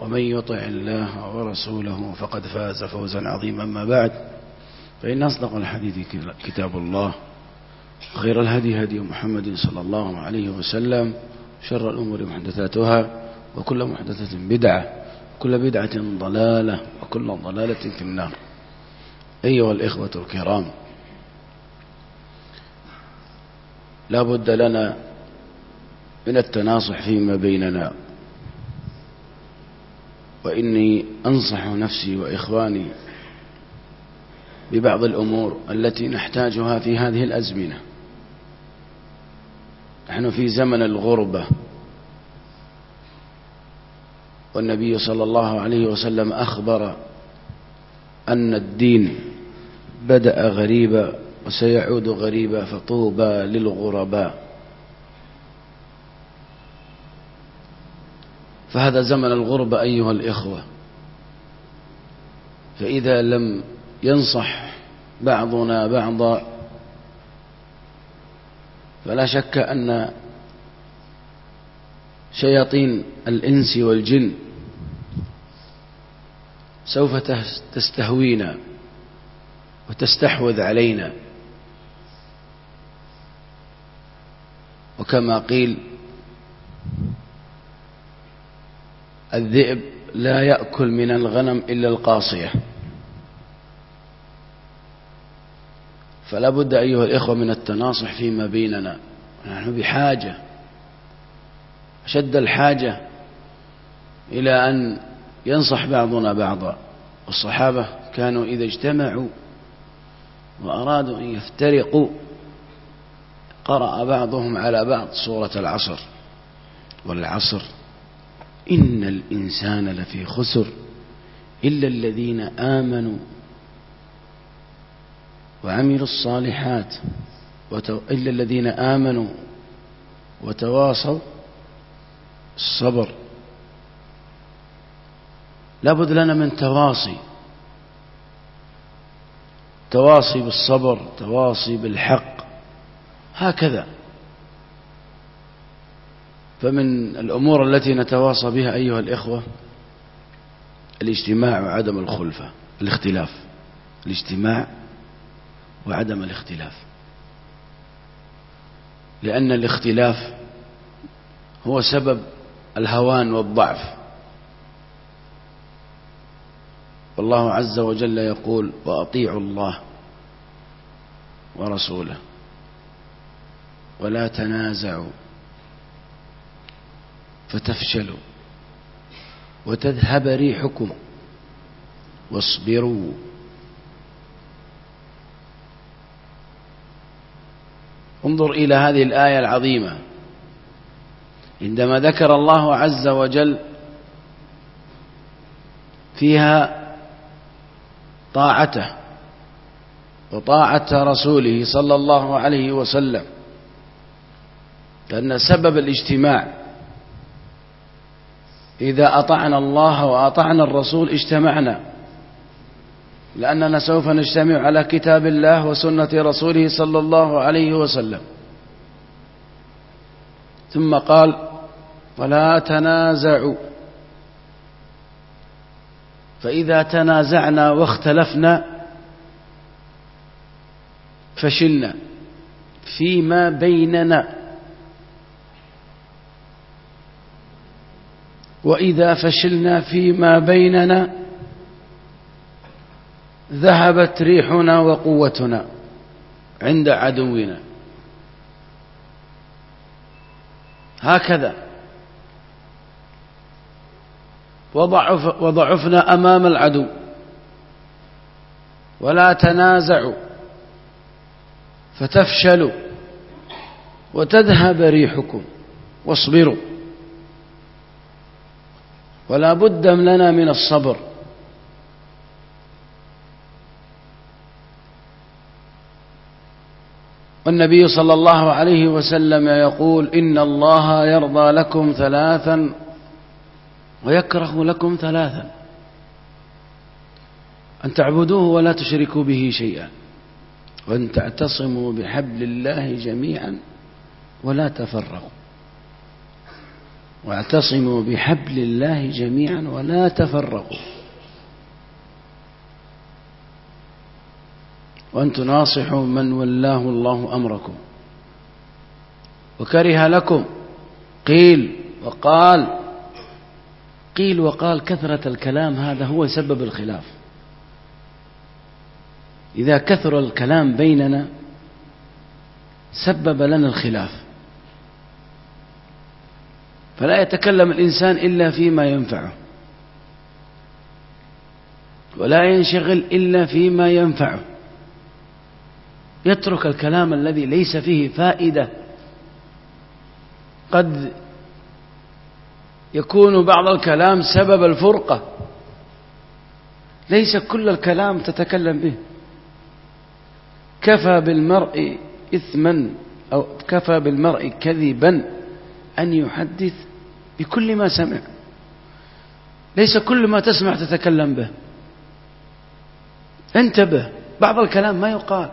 ومن يطع الله ورسوله فقد فاز فوزا عظيما ما بعد فإن أصدق الحديث كتاب الله خير الهدي هدي محمد صلى الله عليه وسلم شر الأمور محدثاتها وكل محدثة بدعة كل بدعة ضلالة وكل ضلالة في النار. أيها الإخوة الكرام لا بد لنا من التناصح فيما بيننا. وإني أنصح نفسي وإخواني ببعض الأمور التي نحتاجها في هذه الأزمنة. نحن في زمن الغربة. والنبي صلى الله عليه وسلم أخبر أن الدين بدأ غريبا وسيعود غريبا فطوبى للغرباء. فهذا زمن الغربة أيها الإخوة. فإذا لم ينصح بعضنا بعضا فلا شك أن شياطين الإنس والجن سوف تستهوينا وتستحوذ علينا. وكما قيل الذئب لا يأكل من الغنم إلا القاصية. فلا بد أيها الإخوة من التناصح فيما بيننا. نحن بحاجة أشد الحاجة إلى أن ينصح بعضنا بعضا. والصحابة كانوا إذا اجتمعوا وأرادوا أن يفترقوا قرأ بعضهم على بعض سورة العصر. والعصر إن الإنسان لفي خسر إلا الذين آمنوا وعملوا الصالحات إلا الذين آمنوا وتواصوا الصبر. لابد لنا من تواصي تواصي بالصبر تواصي بالحق. هكذا. فمن الأمور التي نتواصى بها أيها الإخوة الاجتماع وعدم الخلفة الاختلاف. الاجتماع وعدم الاختلاف. لأن الاختلاف هو سبب الهوان والضعف. والله عز وجل يقول وأطيعوا الله ورسوله ولا تنازعوا فتفشلوا وتذهب ريحكم واصبروا. انظر إلى هذه الآية العظيمة. عندما ذكر الله عز وجل فيها طاعته وطاعة رسوله صلى الله عليه وسلم لأن سبب الاجتماع إذا أطعنا الله وأطعنا الرسول اجتمعنا. لأننا سوف نجتمع على كتاب الله وسنة رسوله صلى الله عليه وسلم. ثم قال ولا تنازعوا. فإذا تنازعنا واختلفنا فشلنا فيما بيننا. وإذا فشلنا فيما بيننا ذهبت ريحنا وقوتنا عند عدونا. هكذا وضعف وضعفنا أمام العدو. ولا تنازعوا فتفشلوا وتذهب ريحكم واصبروا. ولا بد لنا من الصبر. والنبي صلى الله عليه وسلم يقول إن الله يرضى لكم ثلاثا ويكره لكم ثلاثا. أن تعبدوه ولا تشركوا به شيئا. وأن تعتصموا بحبل الله جميعا ولا تفرقوا. واعتصموا بحبل الله جميعا ولا تفرقوا. وأن تناصحوا من ولاه الله أمركم وكره لكم. قيل وقال قيل وقال كثرة الكلام هذا هو سبب الخلاف. إذا كثر الكلام بيننا سبب لنا الخلاف. فلا يتكلم الإنسان إلا فيما ينفعه. ولا ينشغل إلا فيما ينفعه. يترك الكلام الذي ليس فيه فائدة. قد يكون بعض الكلام سبب الفرقة. ليس كل الكلام تتكلم به. كفى بالمرء إثما أو كفى بالمرء كذبا أن يحدث بكل ما سمع. ليس كل ما تسمع تتكلم به. انتبه بعض الكلام ما يقال.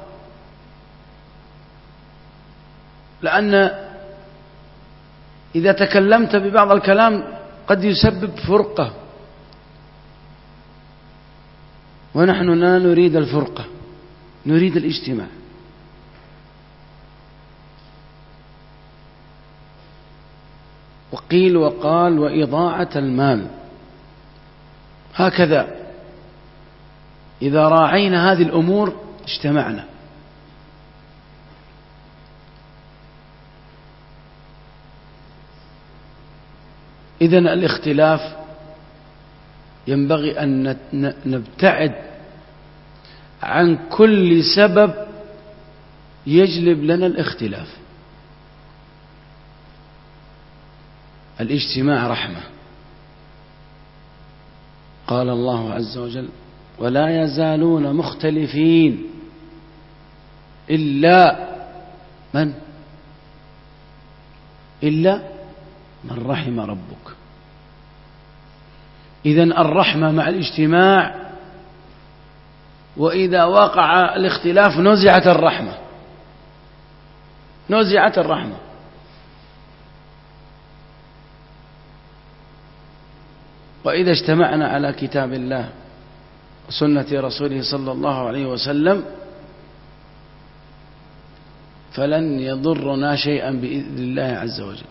لأن إذا تكلمت ببعض الكلام قد يسبب فرقة. ونحن لا نريد الفرقة نريد الاجتماع. وقيل وقال وإضاعة المال. هكذا إذا راعينا هذه الأمور اجتمعنا. إذا الاختلاف ينبغي أن نبتعد عن كل سبب يجلب لنا الاختلاف. الاجتماع رحمة. قال الله عز وجل ولا يزالون مختلفين إلا من؟ إلا من رحم ربك. إذا الرحمة مع الاجتماع وإذا وقع الاختلاف نزعت الرحمة. نزعت الرحمة. وإذا اجتمعنا على كتاب الله وسنة رسوله صلى الله عليه وسلم فلن يضرنا شيئا بإذن الله عز وجل.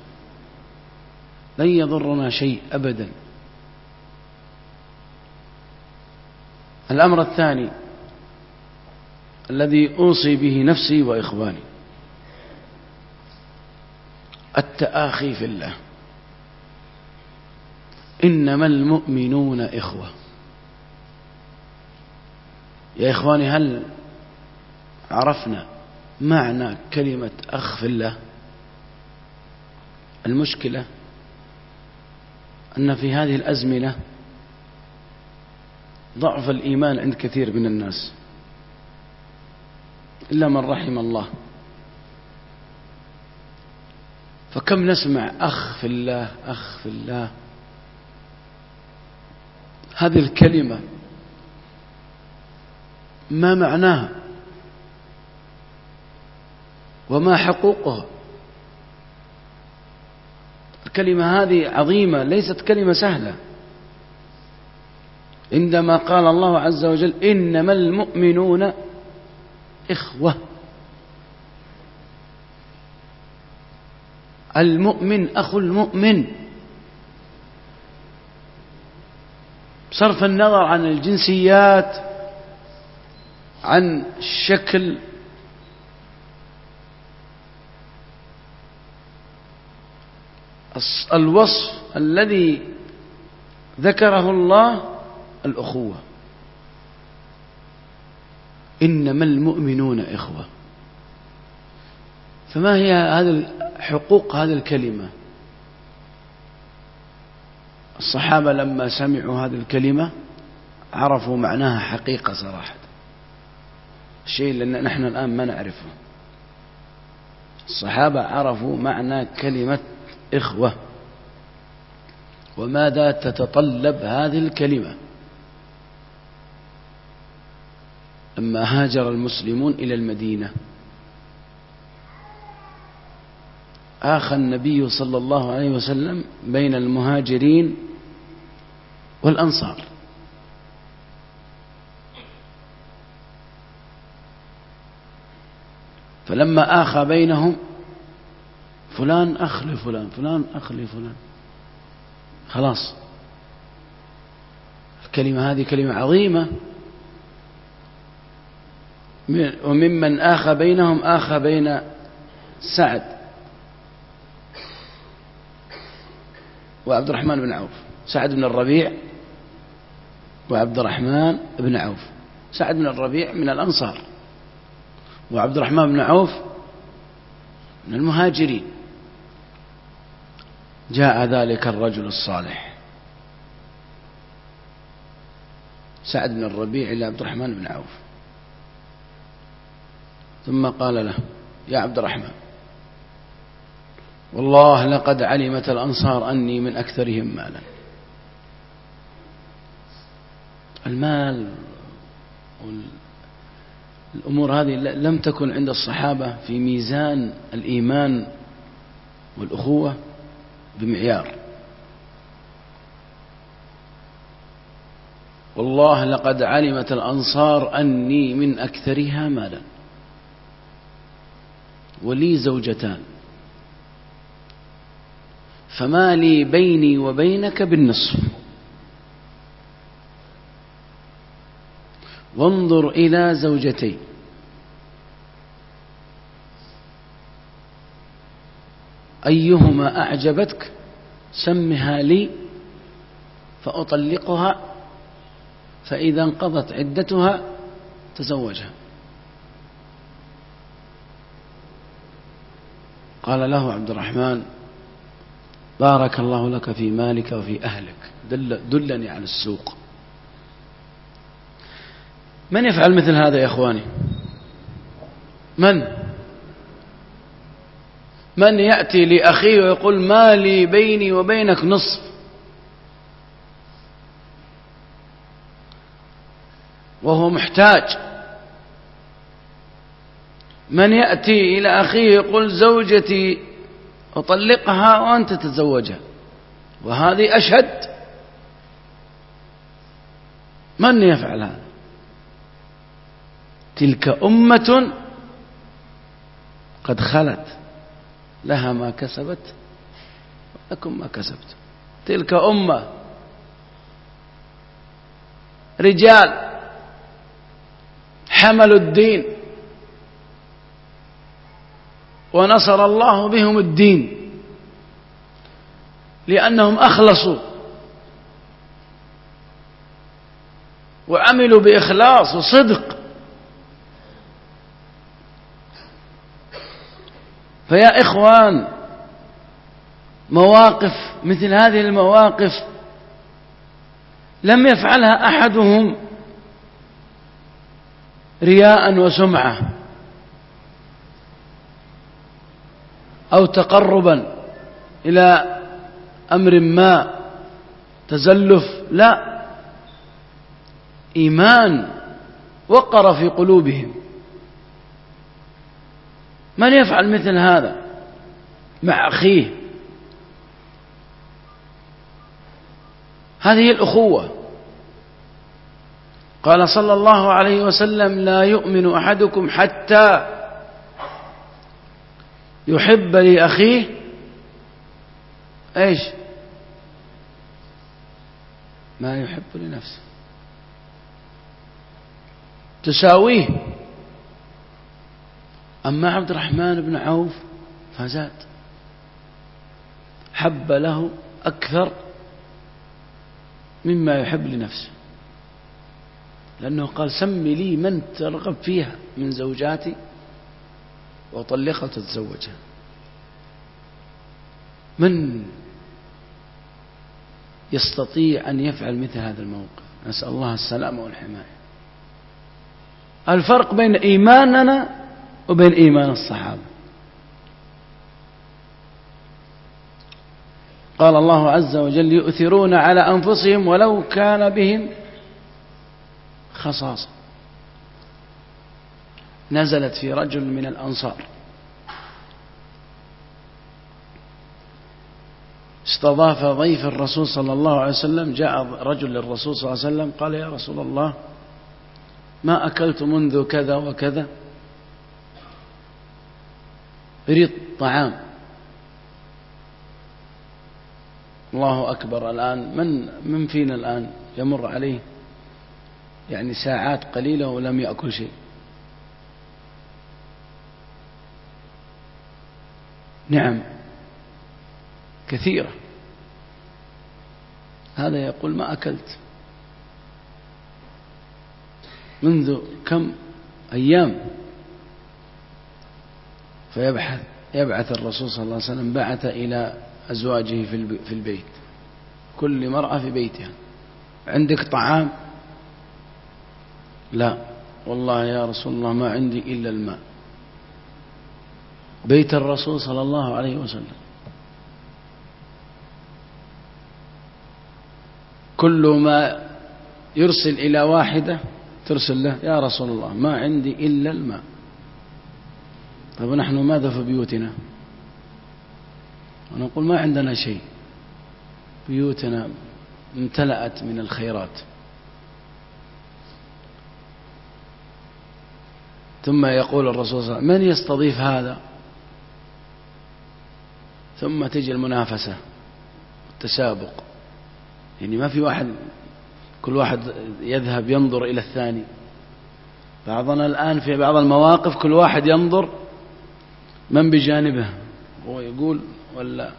لن يضرنا شيء أبدا. الأمر الثاني الذي أوصي به نفسي وإخواني التآخي في الله. إنما المؤمنون إخوة. يا إخواني هل عرفنا معنى كلمة أخ في الله؟ المشكلة أن في هذه الأزمنة ضعف الإيمان عند كثير من الناس. إلا من رحم الله. فكم نسمع أخ في الله أخ في الله؟ هذه الكلمة. ما معناها؟ وما حقوقها؟ الكلمة هذه عظيمة ليست كلمة سهلة. عندما قال الله عز وجل إنما المؤمنون إخوة. المؤمن أخو المؤمن. صرف النظر عن الجنسيات عن شكل الوصف الذي ذكره الله الأخوة. إنما المؤمنون إخوة. فما هي هذه حقوق هذه الكلمة؟ الصحابة لما سمعوا هذه الكلمة عرفوا معناها حقيقة صراحة. الشيء اللي نحن الآن ما نعرفه. الصحابة عرفوا معنى كلمة إخوة. وماذا تتطلب هذه الكلمة؟ لما هاجر المسلمون إلى المدينة. آخى النبي صلى الله عليه وسلم بين المهاجرين والأنصار. فلما آخى بينهم فلان أخ لفلان فلان أخ لفلان خلاص. الكلمة هذه كلمة عظيمة. وممن آخى بينهم آخى بين سعد. وعبد الرحمن بن عوف. سعد بن الربيع وعبد الرحمن بن عوف. سعد بن الربيع من الأنصار وعبد الرحمن بن عوف من المهاجرين. جاء ذلك الرجل الصالح. سعد بن الربيع إلى عبد الرحمن بن عوف. ثم قال له يا عبد الرحمن والله لقد علمت الأنصار أني من أكثرهم مالا. المال الأمور هذه لم تكن عند الصحابة في ميزان الإيمان والأخوة بمعيار. والله لقد علمت الأنصار أني من أكثرها مالا. ولي زوجتان. فما لي بيني وبينك بالنصف. وانظر إلى زوجتي. أيهما أعجبتك؟ سمها لي فأطلقها فإذا انقضت عدتها تزوجها. قال له عبد الرحمن بارك الله لك في مالك وفي أهلك دل دلني على السوق. من يفعل مثل هذا يا إخواني؟ من؟ من يأتي لأخيه ويقول ما لي بيني وبينك نصف؟ وهو محتاج. من يأتي إلى أخيه يقول زوجتي أطلقها وأنت تتزوجها. وهذه أشد من يفعل هذا؟ تلك أمة قد خلت لها ما كسبت ولكم ما كسبت تلك أمة رجال حملوا الدين ونصر الله بهم الدين لأنهم أخلصوا وعملوا بإخلاص وصدق. فيا إخوان مواقف مثل هذه المواقف لم يفعلها أحدهم رياء وسمعة أو تقربا إلى أمر ما تزلف لا إيمان وقر في قلوبهم. من يفعل مثل هذا مع أخيه؟ هذه الأخوة. قال صلى الله عليه وسلم لا يؤمن أحدكم حتى يحب لأخيه. إيش؟ ما يحب لنفسه. تساويه. أما عبد الرحمن بن عوف فزاد. حب له أكثر مما يحب لنفسه لأنه قال سمي لي من ترغب فيها من زوجاتي وأطلقها وتتزوجها من يستطيع أن يفعل مثل هذا الموقف؟ نسأل الله السلامة والحماية. الفرق بين إيماننا وبين إيمان الصحابة. قال الله عز وجل يؤثرون على أنفسهم ولو كان بهم خصاصة. نزلت في رجل من الأنصار. استضاف ضيف الرسول صلى الله عليه وسلم جاء رجل للرسول صلى الله عليه وسلم قال يا رسول الله ما أكلت منذ كذا وكذا؟ أريد طعام. الله أكبر. الآن من من فينا الآن يمر عليه؟ يعني ساعات قليلة ولم يأكل شيء. نعم. كثيرة. هذا يقول ما أكلت. منذ كم أيام؟ فيبحث يبعث الرسول صلى الله عليه وسلم بعث إلى أزواجه في البيت. كل مرأة في بيتها. عندك طعام؟ لا. والله يا رسول الله ما عندي إلا الماء. بيت الرسول صلى الله عليه وسلم. كل ما يرسل إلى واحدة ترسل له يا رسول الله ما عندي إلا الماء. طيب نحن ماذا في بيوتنا؟ ونقول ما عندنا شيء. بيوتنا امتلأت من الخيرات. ثم يقول الرسول صلى الله عليه وسلم من يستضيف هذا؟ ثم تجي المنافسة التسابق يعني ما في واحد كل واحد يذهب ينظر إلى الثاني. بعضنا الآن في بعض المواقف كل واحد ينظر من بجانبه؟ هو يقول ولا؟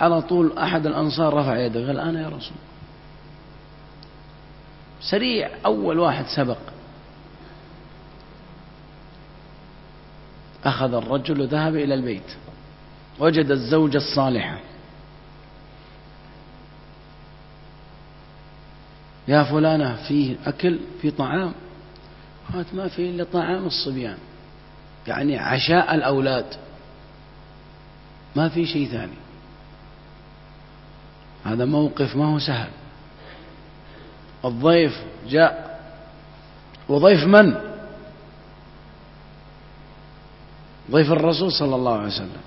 على طول أحد الأنصار رفع يده قال أنا يا رسول. سريع أول واحد سبق. أخذ الرجل وذهب إلى البيت. وجد الزوجة الصالحة. يا فلانة فيه أكل في طعام. قالت ما في إلا طعام الصبيان. يعني عشاء الأولاد. ما في شيء ثاني. هذا موقف ما هو سهل. الضيف جاء. وضيف من؟ ضيف الرسول صلى الله عليه وسلم.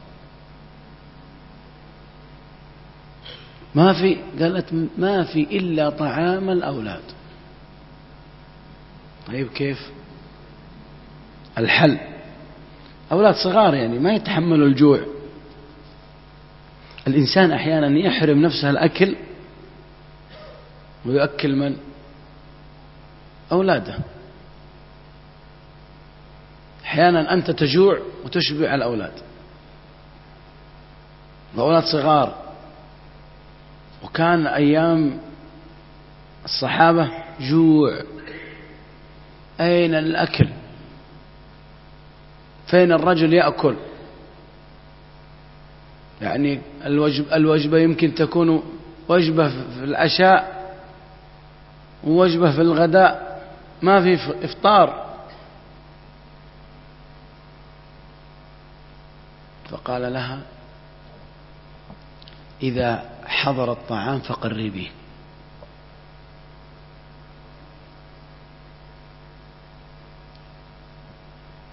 ما في قالت ما في إلا طعام الأولاد. طيب كيف؟ الحل. أولاد صغار يعني ما يتحملوا الجوع. الإنسان أحيانا يحرم نفسه الأكل ويؤكل من؟ أولاده. أحيانا أنت تجوع وتشبع الأولاد. وأولاد صغار. وكان أيام الصحابة جوع. أين الأكل؟ فين الرجل يأكل؟ يعني الوجب الوجبة يمكن تكون وجبة في العشاء ووجبة في الغداء ما في إفطار. فقال لها إذا حضر الطعام فقربيه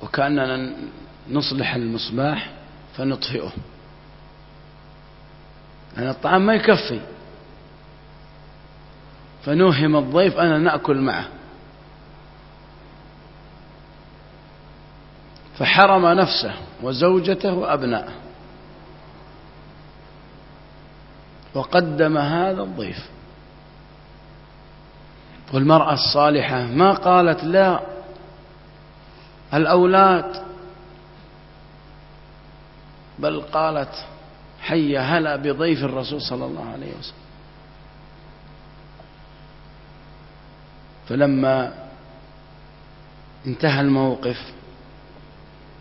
وكأننا نصلح المصباح فنطفئه. لأن الطعام ما يكفي. فنوهم الضيف أنا نأكل معه. فحرم نفسه وزوجته وأبنائه. وقدم هذا الضيف. والمرأة الصالحة ما قالت لا الأولاد. بل قالت حي هلا بضيف الرسول صلى الله عليه وسلم. فلما انتهى الموقف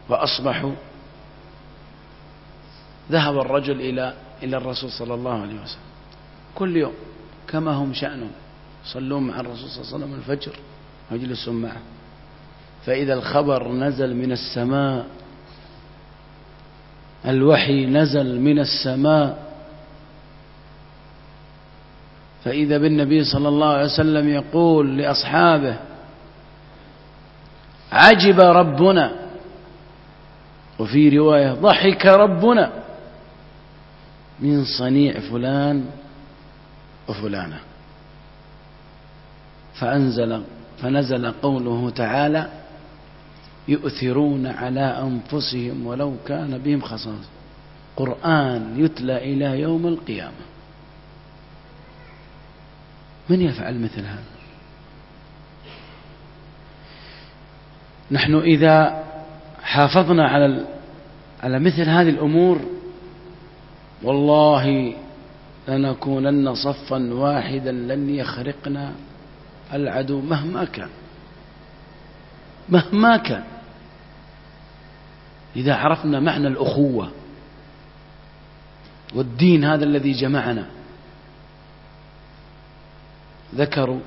وأصبحوا ذهب الرجل إلى إلى الرسول صلى الله عليه وسلم. كل يوم كما هم شأنهم. يصلون مع الرسول صلى الله عليه وسلم الفجر ويجلسون معه. فإذا الخبر نزل من السماء الوحي نزل من السماء. فإذا بالنبي صلى الله عليه وسلم يقول لأصحابه عجب ربنا. وفي رواية ضحك ربنا. من صنيع فلان وفلانة. فأنزل فنزل قوله تعالى يؤثرون على أنفسهم ولو كان بهم خصاص قرآن يتلى إلى يوم القيامة. من يفعل مثل هذا؟ نحن إذا حافظنا على على مثل هذه الأمور والله لنكونن صفا واحدا لن يخرقنا العدو مهما كان. مهما كان. إذا عرفنا معنى الأخوة والدين هذا الذي جمعنا. ذكروا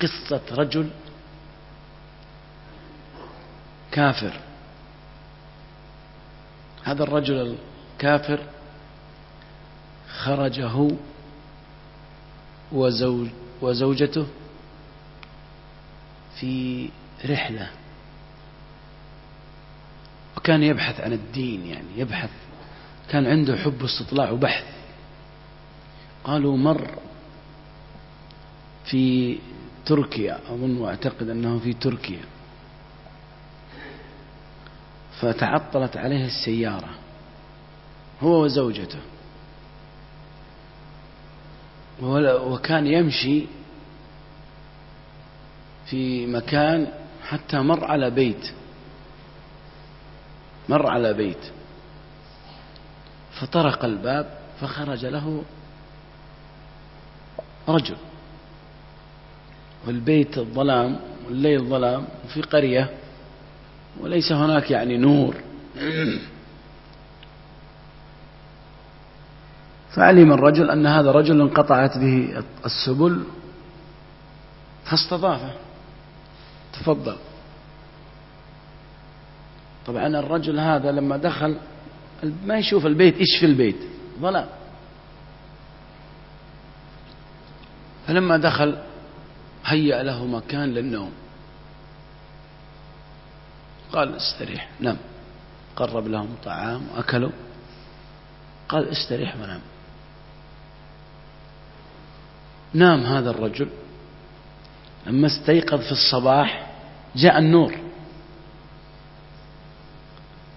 قصة رجل كافر. هذا الرجل الكافر خرج هو وزوج وزوجته في رحلة. وكان يبحث عن الدين يعني يبحث. كان عنده حب استطلاع وبحث. قالوا مر في تركيا أظن وأعتقد أنه في تركيا. فتعطلت عليه السيارة هو وزوجته. وكان يمشي في مكان حتى مر على بيت. مر على بيت. فطرق الباب فخرج له رجل. والبيت الظلام والليل ظلام في قرية وليس هناك يعني نور. فعلم الرجل أن هذا رجل انقطعت به السبل فاستضافه. تفضل. طبعا الرجل هذا لما دخل ما يشوف البيت إيش في البيت؟ ظلام. فلما دخل هيأ له مكان للنوم. قال استريح نم. قرب لهم طعام وأكلوا. قال استريح ونام نام هذا الرجل. لما استيقظ في الصباح جاء النور.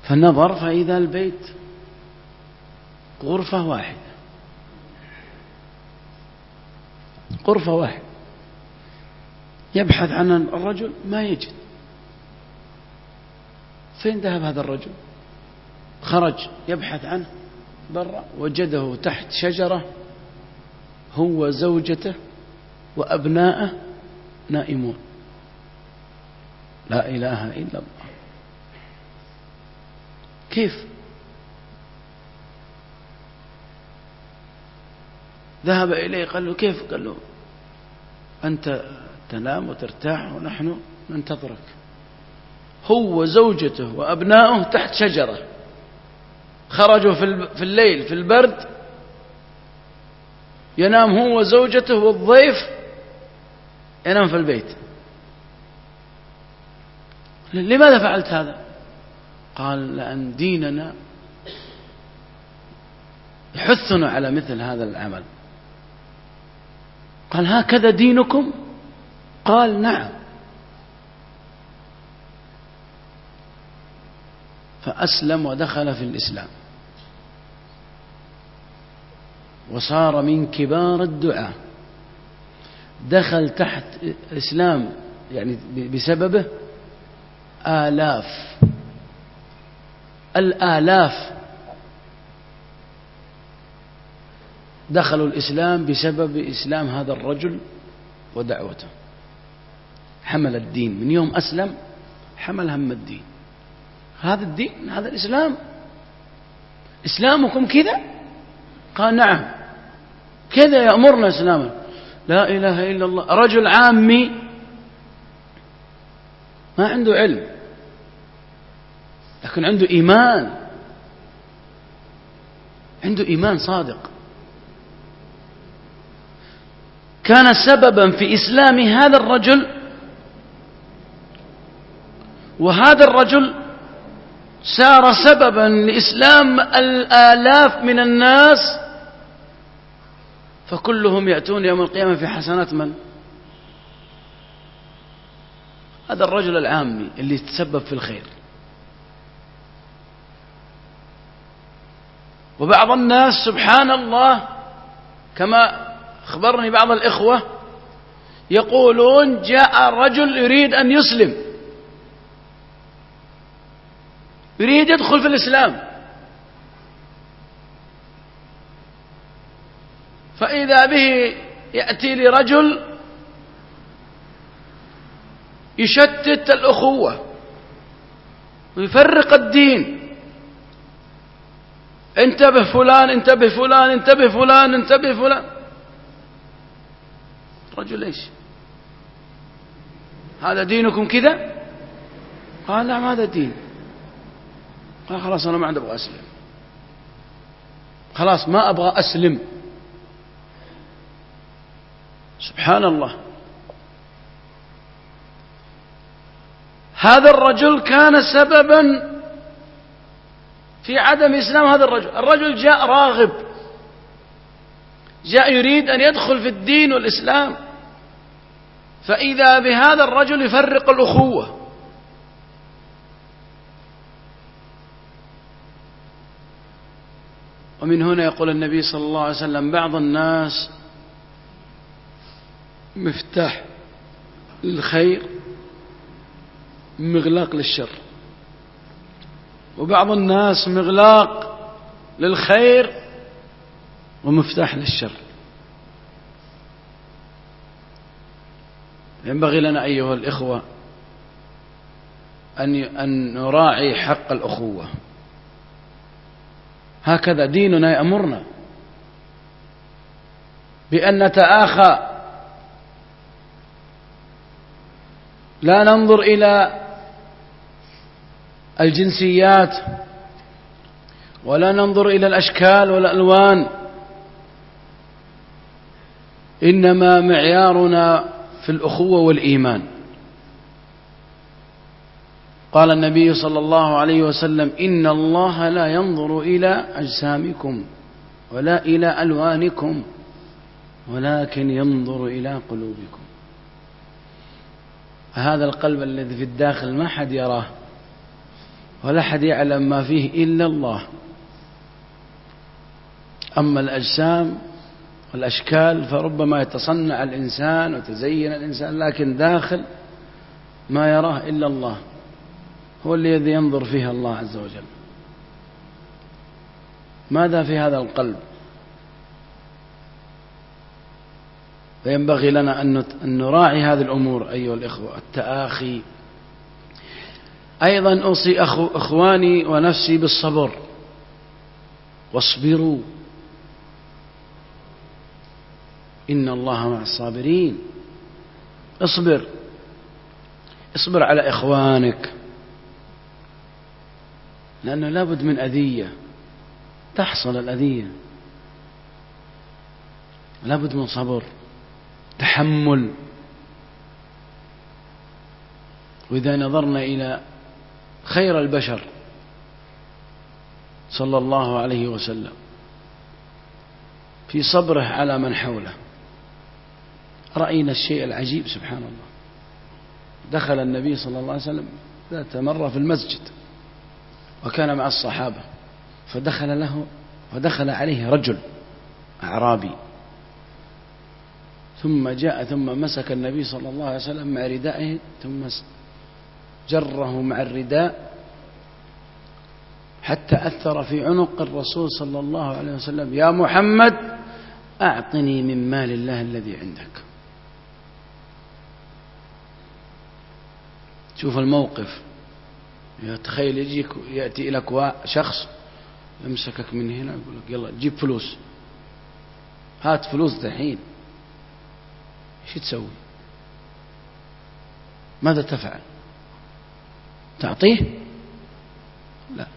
فنظر فإذا البيت غرفة واحدة. غرفة واحدة. يبحث عن الرجل ما يجد. فين ذهب هذا الرجل؟ خرج يبحث عنه برا وجده تحت شجرة هو زوجته وأبناءه نائمون. لا إله إلا الله. كيف؟ ذهب إليه قال له كيف؟ قال له أنت تنام وترتاح ونحن ننتظرك. هو زوجته وأبناؤه تحت شجرة. خرجوا في الليل في البرد. ينام هو وزوجته والضيف ينام في البيت. لماذا فعلت هذا؟ قال لأن ديننا يحثنا على مثل هذا العمل. قال هكذا دينكم؟ قال نعم. فأسلم ودخل في الإسلام. وصار من كبار الدعاء دخل تحت الإسلام يعني بسببه آلاف. الآلاف دخلوا الإسلام بسبب إسلام هذا الرجل ودعوته. حمل الدين. من يوم أسلم حمل هم الدين. هذا الدين هذا الإسلام. إسلامكم كذا؟ قال نعم. كذا يأمرنا إسلامنا. لا إله إلا الله. رجل عامي ما عنده علم. لكن عنده إيمان. عنده إيمان صادق. كان سببا في إسلام هذا الرجل وهذا الرجل سار سببا لإسلام الآلاف من الناس فكلهم يأتون يوم القيامة في حسنات من؟ هذا الرجل العامي اللي تسبب في الخير. وبعض الناس سبحان الله كما أخبرني بعض الإخوة يقولون جاء رجل يريد أن يسلم. يريد يدخل في الإسلام. فإذا به يأتي لرجل يشتت الأخوة ويفرق الدين. انتبه فلان انتبه فلان انتبه فلان انتبه فلان. رجل إيش؟ هذا دينكم كذا؟ قال نعم هذا دين قال خلاص أنا ما عندي أبغى أسلم. خلاص ما أبغى أسلم. سبحان الله. هذا الرجل كان سببا في عدم إسلام هذا الرجل. الرجل جاء راغب. جاء يريد أن يدخل في الدين والإسلام. فإذا بهذا الرجل يفرق الأخوة. ومن هنا يقول النبي صلى الله عليه وسلم بعض الناس مفتاح للخير مغلاق للشر. وبعض الناس مغلاق للخير ومفتاح للشر. ينبغي لنا أيها الإخوة أن أن نراعي حق الأخوة. هكذا ديننا يأمرنا بأن نتآخى. لا ننظر إلى الجنسيات. ولا ننظر إلى الأشكال والألوان. إنما معيارنا في الأخوة والإيمان. قال النبي صلى الله عليه وسلم إن الله لا ينظر إلى أجسامكم ولا إلى ألوانكم ولكن ينظر إلى قلوبكم. هذا القلب الذي في الداخل ما حد يراه. ولا حد يعلم ما فيه إلا الله. أما الأجسام والأشكال فربما يتصنع الإنسان وتزين الإنسان لكن داخل ما يراه إلا الله. هو الذي ينظر فيها الله عز وجل. ماذا في هذا القلب؟ فينبغي لنا أن نراعي هذه الأمور أيها الإخوة التآخي أيضا أوصي أخو إخواني ونفسي بالصبر. واصبروا. إن الله مع الصابرين. اصبر. اصبر على إخوانك. لأنه لابد من أذية. تحصل الأذية. لابد من صبر. تحمل. وإذا نظرنا إلى خير البشر. صلى الله عليه وسلم. في صبره على من حوله. رأينا الشيء العجيب سبحان الله دخل النبي صلى الله عليه وسلم ذات مرة في المسجد وكان مع الصحابة. فدخل له ودخل عليه رجل أعرابي. ثم جاء ثم مسك النبي صلى الله عليه وسلم مع ردائه ثم جره مع الرداء حتى أثر في عنق الرسول صلى الله عليه وسلم. يا محمد أعطني من مال الله الذي عندك. شوف الموقف. تخيل يجيك يأتي لك شخص يمسكك من هنا يقول لك يلا جيب فلوس. هات فلوس دحين. إيش تسوي؟ ماذا تفعل؟ تعطيه؟ لا.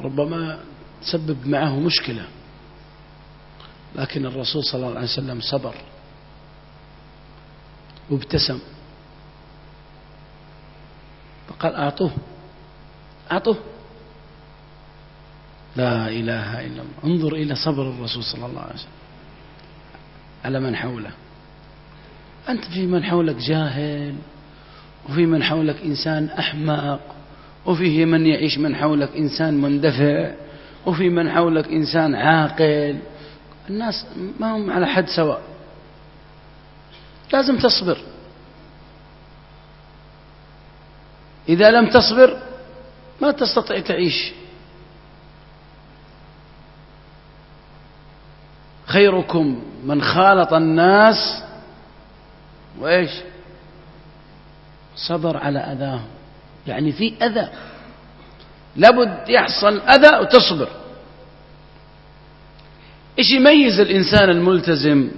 ربما تسبب معه مشكلة. لكن الرسول صلى الله عليه وسلم صبر. وابتسم. فقال أعطوه. أعطوه. لا إله إلا الله. انظر إلى صبر الرسول صلى الله عليه وسلم. على من حوله. أنت في من حولك جاهل. وفي من حولك إنسان أحمق وفيه من يعيش من حولك إنسان مندفع وفي من حولك إنسان عاقل. الناس ما هم على حد سواء. لازم تصبر. إذا لم تصبر ما تستطيع تعيش. خيركم من خالط الناس وإيش؟ صبر على أذاهم يعني في أذى. لابد يحصل أذى وتصبر. إيش يميز الإنسان الملتزم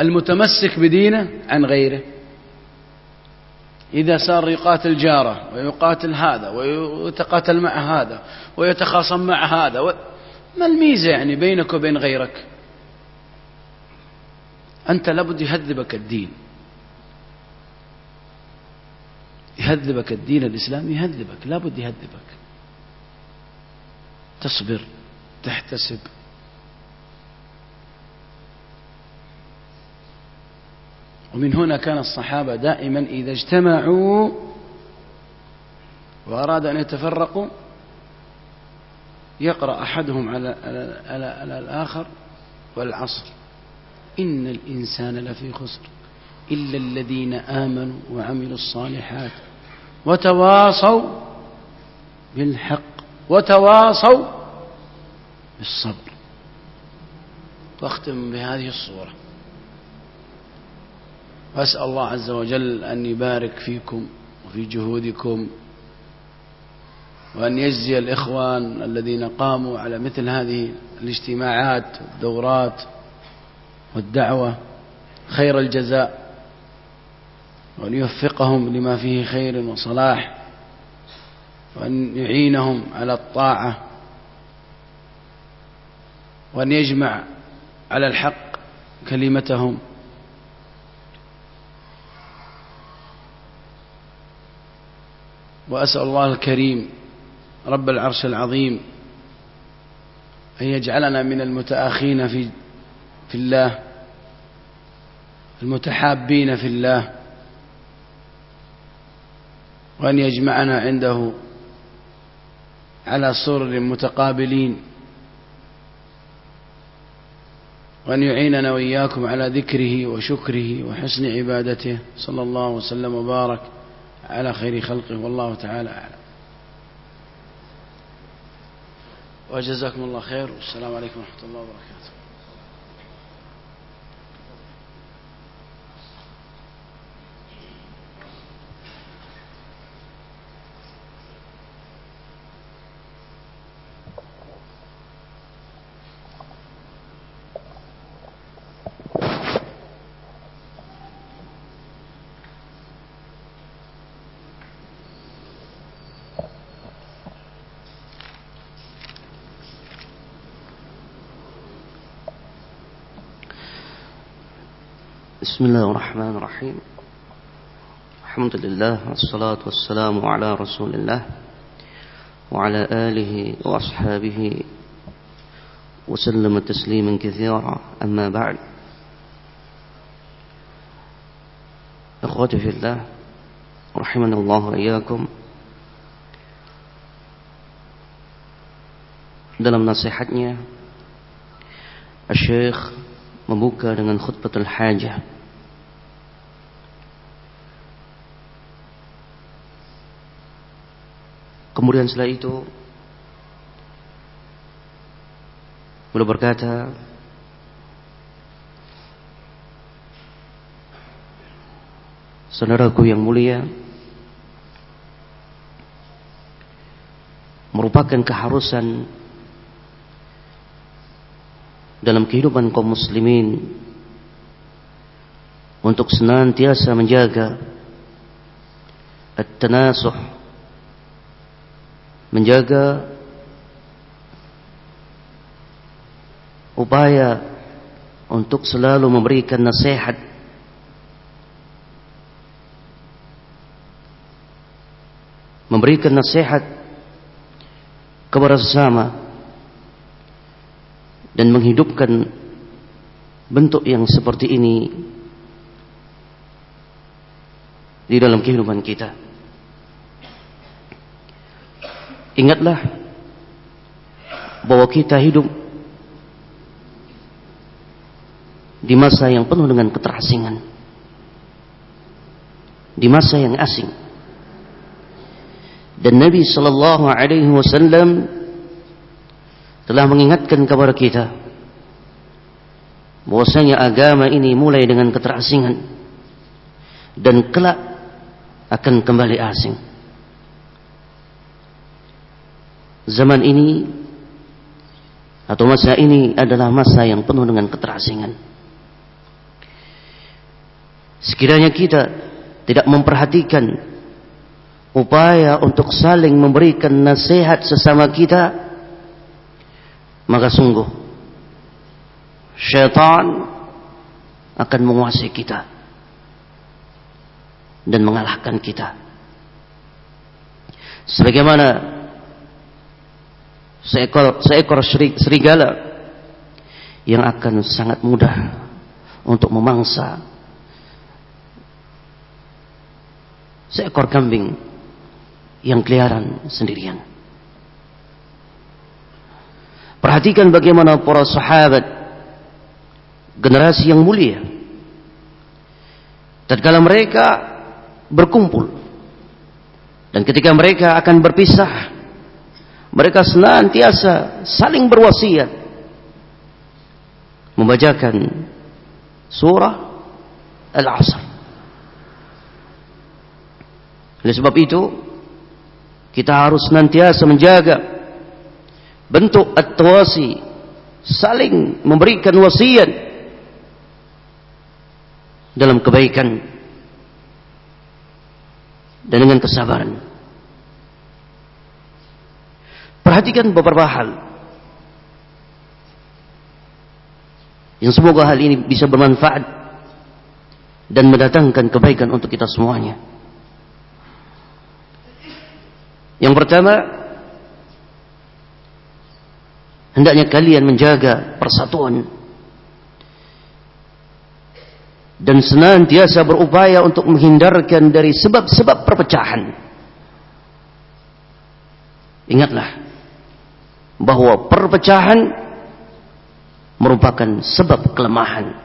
المتمسك بدينه عن غيره؟ إذا صار يقاتل جاره ويقاتل هذا ويتقاتل مع هذا ويتخاصم مع هذا و... ما الميزة يعني بينك وبين غيرك؟ أنت لابد يهذبك الدين. يهذبك الدين الإسلامي يهذبك لابد يهذبك. تصبر تحتسب. ومن هنا كان الصحابة دائما إذا اجتمعوا وأراد أن يتفرقوا يقرأ أحدهم على, على, على, على الآخر والعصر. إن الإنسان لفي خسر إلا الذين آمنوا وعملوا الصالحات. وتواصوا بالحق وتواصوا بالصبر. واختم بهذه الصورة. وأسأل الله عز وجل أن يبارك فيكم وفي جهودكم وأن يجزي الإخوان الذين قاموا على مثل هذه الاجتماعات والدورات والدعوة خير الجزاء. وأن يوفقهم لما فيه خير وصلاح وأن يعينهم على الطاعة وأن يجمع على الحق كلمتهم. وأسأل الله الكريم رب العرش العظيم أن يجعلنا من المتآخين في في الله المتحابين في الله وأن يجمعنا عنده على سرر متقابلين وأن يعيننا وإياكم على ذكره وشكره وحسن عبادته. صلى الله وسلم وبارك على خير خلقه. والله تعالى أعلم. وجزاكم الله خير. والسلام عليكم ورحمة الله وبركاته. بسم الله الرحمن الرحيم. الحمد لله والصلاة والسلام على رسول الله وعلى آله وأصحابه وسلم تسليما كثيرا. أما بعد إخوتي في الله رحمنا الله وإياكم. dalam nasihatnya Syekh membuka dengan khutbatul hajah. Kemudian setelah itu beliau berkata, Saudaraku yang mulia, merupakan keharusan dalam kehidupan kaum muslimin untuk senantiasa menjaga at-tanasuh menjaga upaya untuk selalu memberikan nasihat memberikan nasihat kepada sesama dan menghidupkan bentuk yang seperti ini di dalam kehidupan kita. Ingatlah bahwa kita hidup di masa yang penuh dengan keterasingan. Di masa yang asing. Dan Nabi sallallahu alaihi wasallam telah mengingatkan kepada kita bahwasanya agama ini mulai dengan keterasingan dan kelak akan kembali asing. Zaman ini atau masa ini adalah masa yang penuh dengan keterasingan. Sekiranya kita tidak memperhatikan upaya untuk saling memberikan nasihat sesama kita maka sungguh syaitan akan menguasai kita dan mengalahkan kita sebagaimana seekor seekor serigala yang akan sangat mudah untuk memangsa seekor kambing yang keliaran sendirian. Perhatikan bagaimana para sahabat generasi yang mulia tatkala mereka berkumpul dan ketika mereka akan berpisah mereka senantiasa saling berwasiat membacakan surah Al-Asr. Oleh sebab itu kita harus senantiasa menjaga bentuk at-tawasi, saling memberikan wasiat dalam kebaikan dan dengan kesabaran. Perhatikan beberapa hal yang semoga hal ini bisa bermanfaat dan mendatangkan kebaikan untuk kita semuanya. Yang pertama, hendaknya kalian menjaga persatuan dan senantiasa berupaya untuk menghindarkan dari sebab-sebab perpecahan. Ingatlah bahwa perpecahan merupakan sebab kelemahan.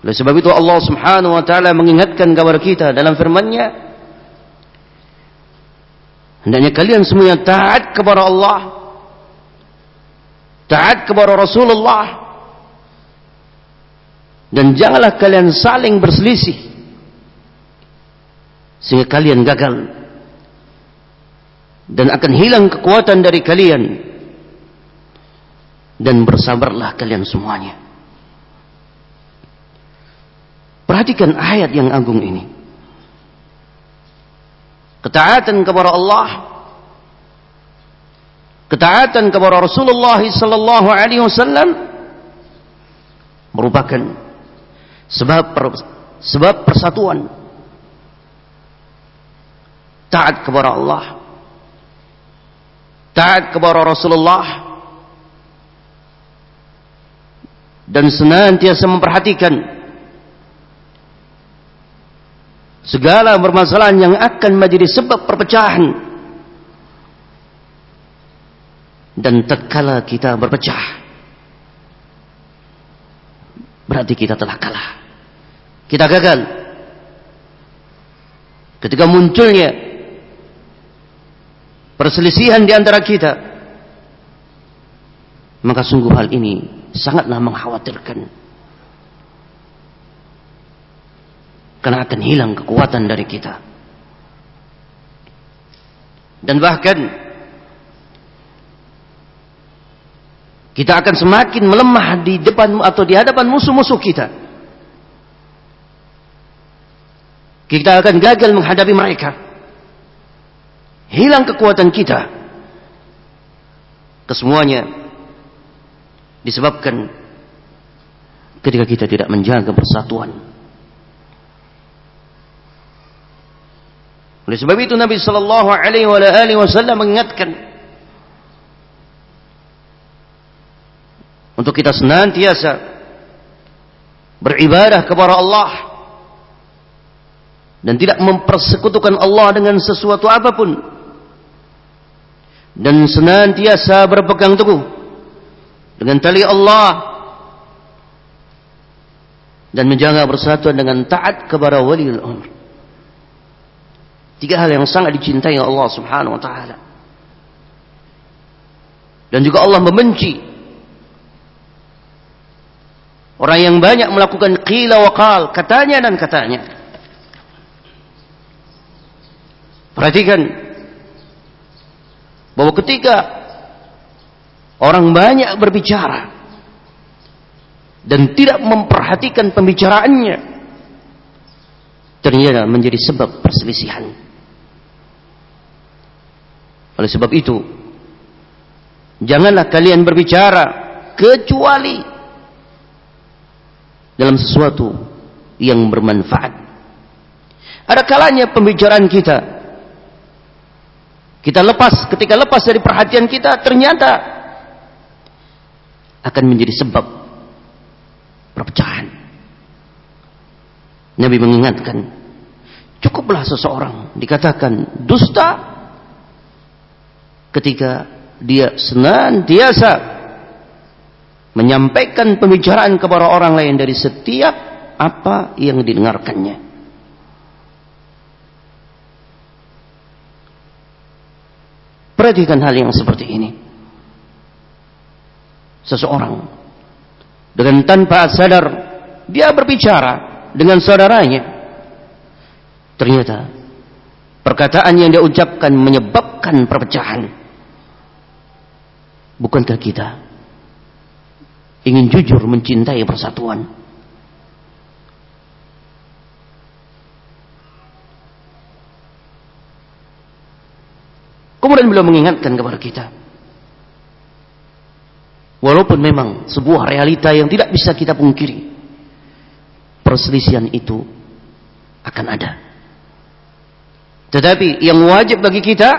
Oleh sebab itu Allah Subhanahu wa taala mengingatkan kepada kita dalam firman-Nya Hendaknya kalian semuanya taat kepada Allah. Taat kepada Rasulullah. Dan janganlah kalian saling berselisih. Sehingga kalian gagal. Dan akan hilang kekuatan dari kalian. Dan bersabarlah kalian semuanya. Perhatikan ayat yang agung ini ketaatan kepada Allah ketaatan kepada Rasulullah sallallahu alaihi wasallam merupakan sebab sebab persatuan taat kepada Allah taat kepada Rasulullah dan senantiasa memperhatikan segala permasalahan yang akan menjadi sebab perpecahan. Dan tatkala kita berpecah berarti kita telah kalah. Kita gagal. Ketika munculnya perselisihan di antara kita, maka sungguh hal ini sangatlah mengkhawatirkan. Karena akan hilang kekuatan dari kita. Dan bahkan kita akan semakin melemah di depan atau di hadapan musuh-musuh kita. Kita akan gagal menghadapi mereka. Hilang kekuatan kita. Kesemuanya disebabkan ketika kita tidak menjaga persatuan. Oleh sebab itu Nabi sallallahu alaihi wasallam mengingatkan untuk kita senantiasa beribadah kepada Allah dan tidak mempersekutukan Allah dengan sesuatu apa pun dan senantiasa berpegang teguh dengan tali Allah dan menjaga persatuan dengan taat kepada waliul amr Tiga hal yang sangat dicintai Allah Subhanahu wa taala. Dan juga Allah membenci orang yang banyak melakukan qila wa qal, katanya dan katanya. Perhatikan bahwa ketika orang banyak berbicara dan tidak memperhatikan pembicaraannya ternyata menjadi sebab perselisihan. Oleh sebab itu, janganlah kalian berbicara kecuali dalam sesuatu yang bermanfaat. Ada kalanya pembicaraan kita kita lepas ketika lepas dari perhatian kita ternyata akan menjadi sebab perpecahan. Nabi mengingatkan, cukuplah seseorang dikatakan dusta ketika dia senantiasa menyampaikan pembicaraan kepada orang lain dari setiap apa yang didengarkannya. Perhatikan hal yang seperti ini. Seseorang dengan tanpa sadar dia berbicara dengan saudaranya. Ternyata perkataan yang dia ucapkan menyebabkan perpecahan. Bukankah kita ingin jujur mencintai persatuan? Kemudian beliau mengingatkan kepada kita. Walaupun memang sebuah realita yang tidak bisa kita pungkiri. Perselisihan itu akan ada. Tetapi yang wajib bagi kita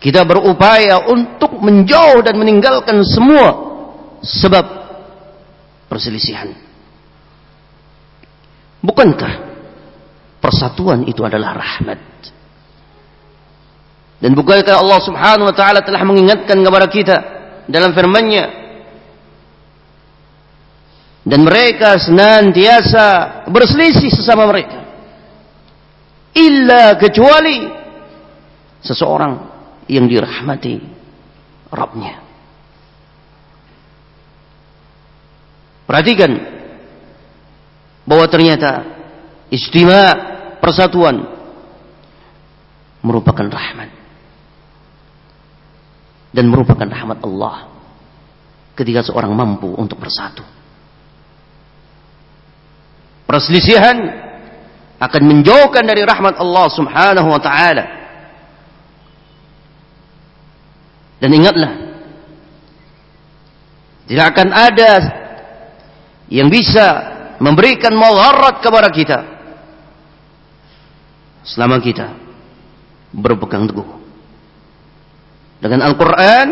kita berupaya untuk menjauh dan meninggalkan semua sebab perselisihan. Bukankah persatuan itu adalah rahmat? Dan bukankah Allah Subhanahu wa taala telah mengingatkan kepada kita dalam firman-Nya? Dan mereka senantiasa berselisih sesama mereka. Illa kecuali seseorang yang dirahmati Rabbnya. Perhatikan bahwa ternyata istimewa persatuan merupakan rahmat dan merupakan rahmat Allah ketika seorang mampu untuk bersatu. Perselisihan akan menjauhkan dari rahmat Allah Subhanahu wa taala. Dan ingatlah, tidak akan ada yang bisa memberikan madarat kepada kita selama kita berpegang teguh dengan Al-Quran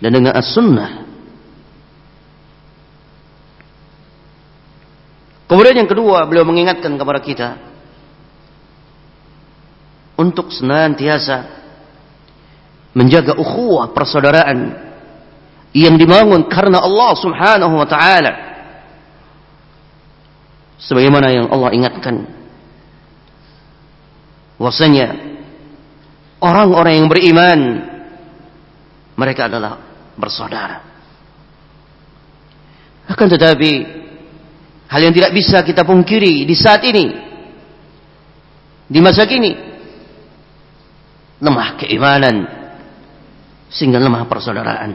dan dengan As-Sunnah. Kemudian yang kedua, beliau mengingatkan kepada kita untuk senantiasa menjaga ukhuwah persaudaraan yang dibangun karena Allah Subhanahu wa taala sebagaimana yang Allah ingatkan bahwasanya orang-orang yang beriman mereka adalah bersaudara. Akan tetapi hal yang tidak bisa kita pungkiri di saat ini di masa kini lemah keimanan sehingga lemah persaudaraan.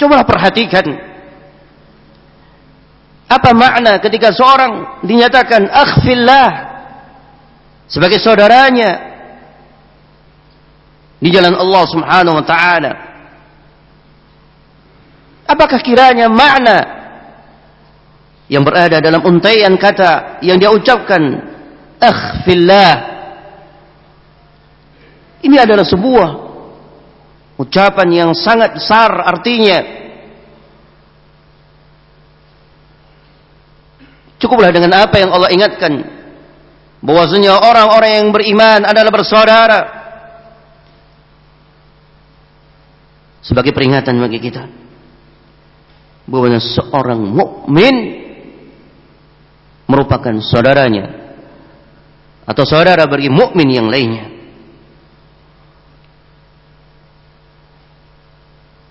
Coba perhatikan apa makna ketika seorang dinyatakan akhfillah sebagai saudaranya di jalan Allah Subhanahu wa taala. Apakah kiranya makna yang berada dalam untaian kata yang dia ucapkan akhfillah ini adalah sebuah Ucapan yang sangat besar artinya. Cukuplah dengan apa yang Allah ingatkan. Bahwasanya orang-orang yang beriman adalah bersaudara. Sebagai peringatan bagi kita. Bahwasanya seorang mukmin merupakan saudaranya atau saudara bagi mukmin yang lainnya.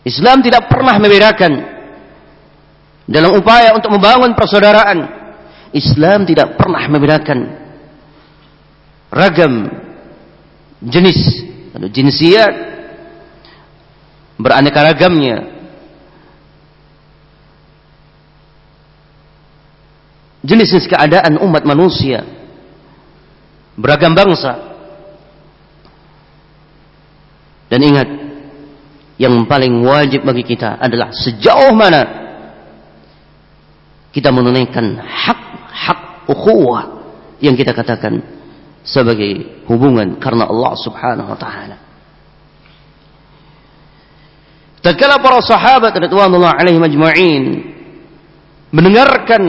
Islam tidak pernah membedakan dalam upaya untuk membangun persaudaraan. Islam tidak pernah membedakan ragam jenis. Atau jinsiat beraneka ragamnya. Jenis-jenis keadaan umat manusia beragam bangsa. Dan ingat yang paling wajib bagi kita adalah sejauh mana kita menunaikan hak-hak ukhuwah yang kita katakan sebagai hubungan karena Allah Subhanahu wa taala. Tatkala para sahabat radhiyallahu alaihi majma'in mendengarkan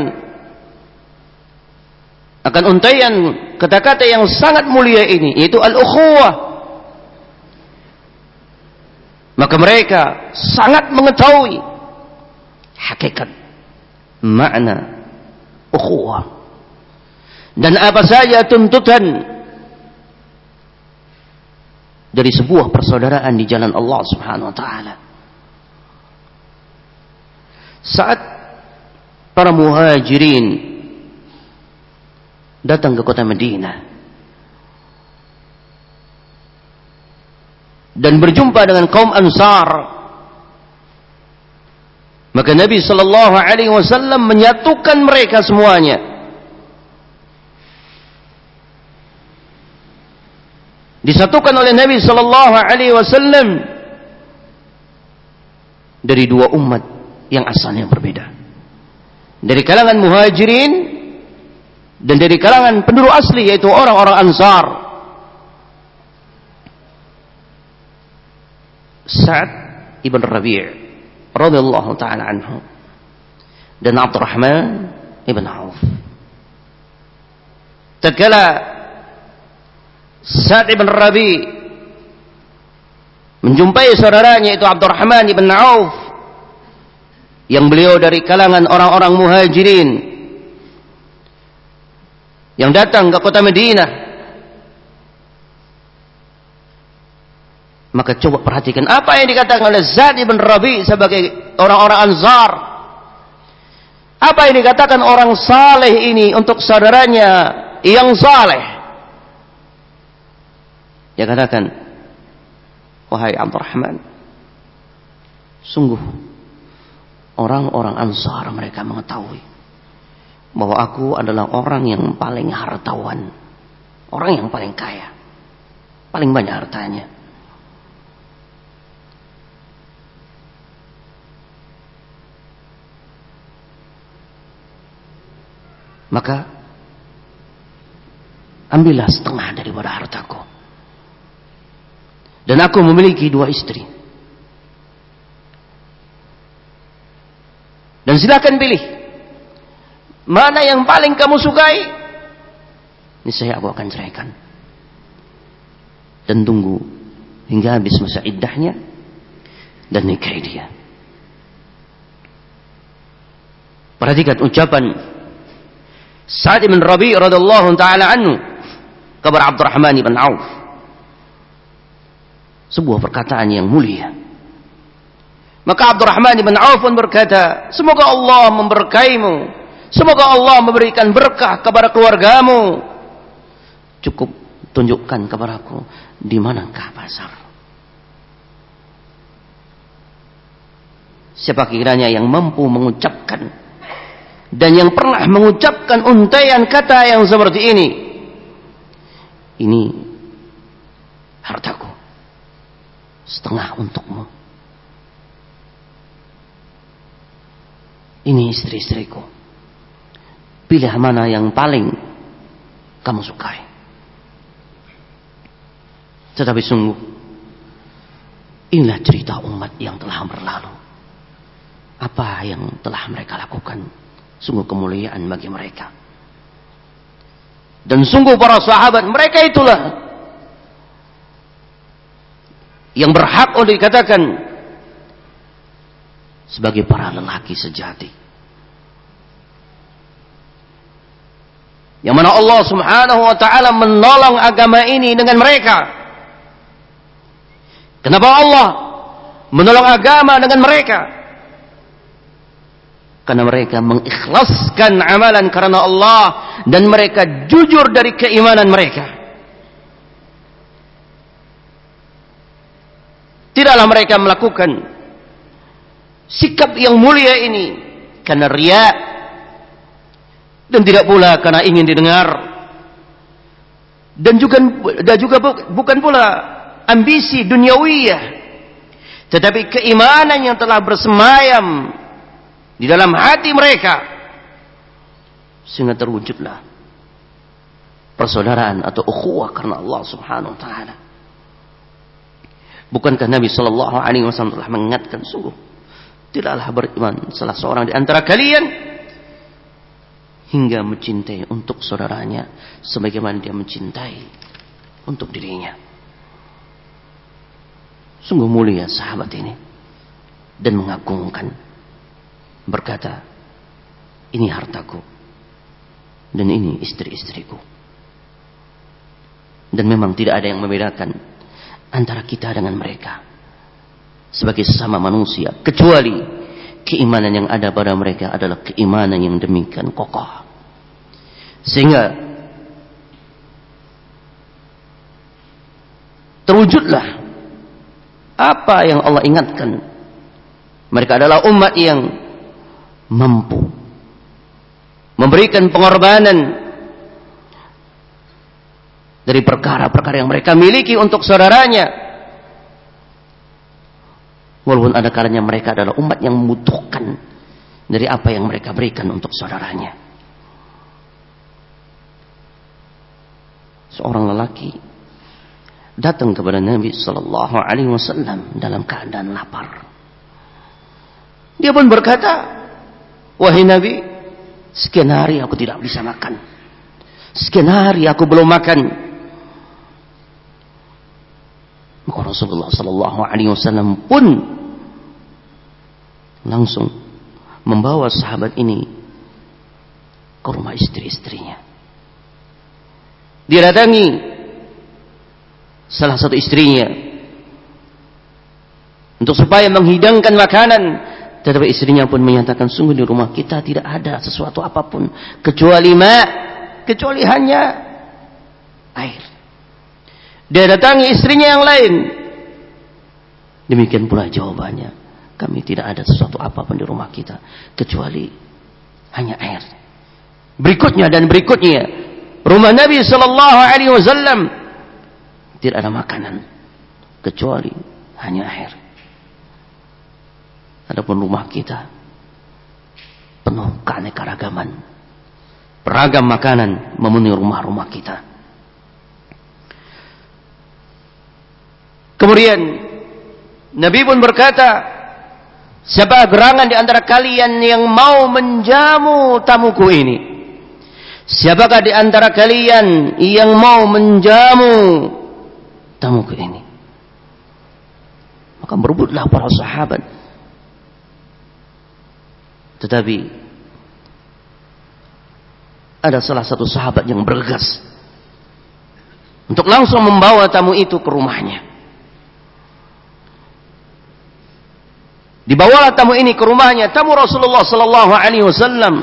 akan untaian kata-kata yang sangat mulia ini yaitu al-ukhuwah maka mereka sangat mengetahui hakikat makna ukhuwah dan apa saja tuntutan dari sebuah persaudaraan di jalan Allah Subhanahu wa taala. Saat para muhajirin datang ke kota Madinah dan berjumpa dengan kaum Ansar maka Nabi sallallahu alaihi wasallam menyatukan mereka semuanya disatukan oleh Nabi sallallahu alaihi wasallam dari dua umat yang asalnya berbeda dari kalangan muhajirin dan dari kalangan penduduk asli yaitu orang-orang ansar Sa'ad ibn Rabi' radhiyallahu taala anhu dan Abdurrahman ibn Auf. Tatkala Sa'ad ibn Rabi' menjumpai saudaranya itu Abdurrahman ibn Auf yang beliau dari kalangan orang-orang muhajirin yang datang ke kota Madinah Maka coba perhatikan apa yang dikatakan oleh Zaid bin Rabi sebagai orang-orang Ansar. Apa yang dikatakan orang saleh ini untuk saudaranya yang saleh. Dia katakan, wahai Abdurrahman, sungguh orang-orang Ansar mereka mengetahui bahwa aku adalah orang yang paling hartawan, orang yang paling kaya, paling banyak hartanya. maka ambillah setengah daripada hartaku. Dan aku memiliki dua istri. Dan silakan pilih. Mana yang paling kamu sukai? Ini saya aku akan ceraikan. Dan tunggu hingga habis masa iddahnya dan nikahi dia. Perhatikan ucapan Sa'ad bin Rabi radhiyallahu taala anhu kepada Abdurrahman bin Auf. Sebuah perkataan yang mulia. Maka Abdurrahman bin Auf pun berkata, "Semoga Allah memberkaimu. Semoga Allah memberikan berkah kepada keluargamu. Cukup tunjukkan kepadaku di manakah pasar." Siapa kiranya yang mampu mengucapkan dan yang pernah mengucapkan untaian kata yang seperti ini ini hartaku setengah untukmu. Ini istri-istriku. Pilih mana yang paling kamu sukai. Tetapi sungguh inilah cerita umat yang telah berlalu. Apa yang telah mereka lakukan? Sungguh kemuliaan bagi mereka. Dan sungguh para sahabat mereka itulah yang berhak untuk dikatakan sebagai para lelaki sejati. Yang mana Allah Subhanahu wa taala menolong agama ini dengan mereka. Kenapa Allah menolong agama dengan mereka? karena mereka mengikhlaskan amalan karena Allah dan mereka jujur dari keimanan mereka tidaklah mereka melakukan sikap yang mulia ini karena ria dan tidak pula karena ingin didengar dan juga dan juga bukan pula ambisi duniawiyah tetapi keimanan yang telah bersemayam di dalam hati mereka sehingga terwujudlah persaudaraan atau ukhuwah karena Allah Subhanahu wa taala. Bukankah Nabi sallallahu alaihi wasallam telah mengingatkan sungguh tidaklah beriman salah seorang di antara kalian hingga mencintai untuk saudaranya sebagaimana dia mencintai untuk dirinya. Sungguh mulia sahabat ini dan mengagungkan berkata, ini hartaku dan ini istri-istriku. Dan memang tidak ada yang membedakan antara kita dengan mereka sebagai sesama manusia kecuali keimanan yang ada pada mereka adalah keimanan yang demikian kokoh. Sehingga terwujudlah apa yang Allah ingatkan. Mereka adalah umat yang mampu memberikan pengorbanan dari perkara-perkara yang mereka miliki untuk saudaranya walaupun ada kalanya mereka adalah umat yang membutuhkan dari apa yang mereka berikan untuk saudaranya seorang lelaki datang kepada Nabi Sallallahu Alaihi Wasallam dalam keadaan lapar. Dia pun berkata, Wahai Nabi, sekian hari aku tidak bisa makan. Sekian hari aku belum makan. Maka Rasulullah Sallallahu Alaihi Wasallam pun langsung membawa sahabat ini ke rumah istri-istrinya. Dia salah satu istrinya untuk supaya menghidangkan makanan tetapi istrinya pun menyatakan sungguh di rumah kita tidak ada sesuatu apa pun kecuali ma, kecuali hanya air. Dia datangi istrinya yang lain. Demikian pula jawabannya. Kami tidak ada sesuatu apa pun di rumah kita kecuali hanya air. Berikutnya dan berikutnya rumah Nabi Shallallahu Alaihi Wasallam tidak ada makanan kecuali hanya air. Adapun rumah kita penuh keanekaragaman. Beragam makanan memenuhi rumah-rumah kita. Kemudian Nabi pun berkata, siapa gerangan di antara kalian yang mau menjamu tamuku ini? Siapakah di antara kalian yang mau menjamu tamuku ini? Maka berebutlah para sahabat tetapi ada salah satu sahabat yang bergegas untuk langsung membawa tamu itu ke rumahnya. Dibawalah tamu ini ke rumahnya, tamu Rasulullah sallallahu alaihi wasallam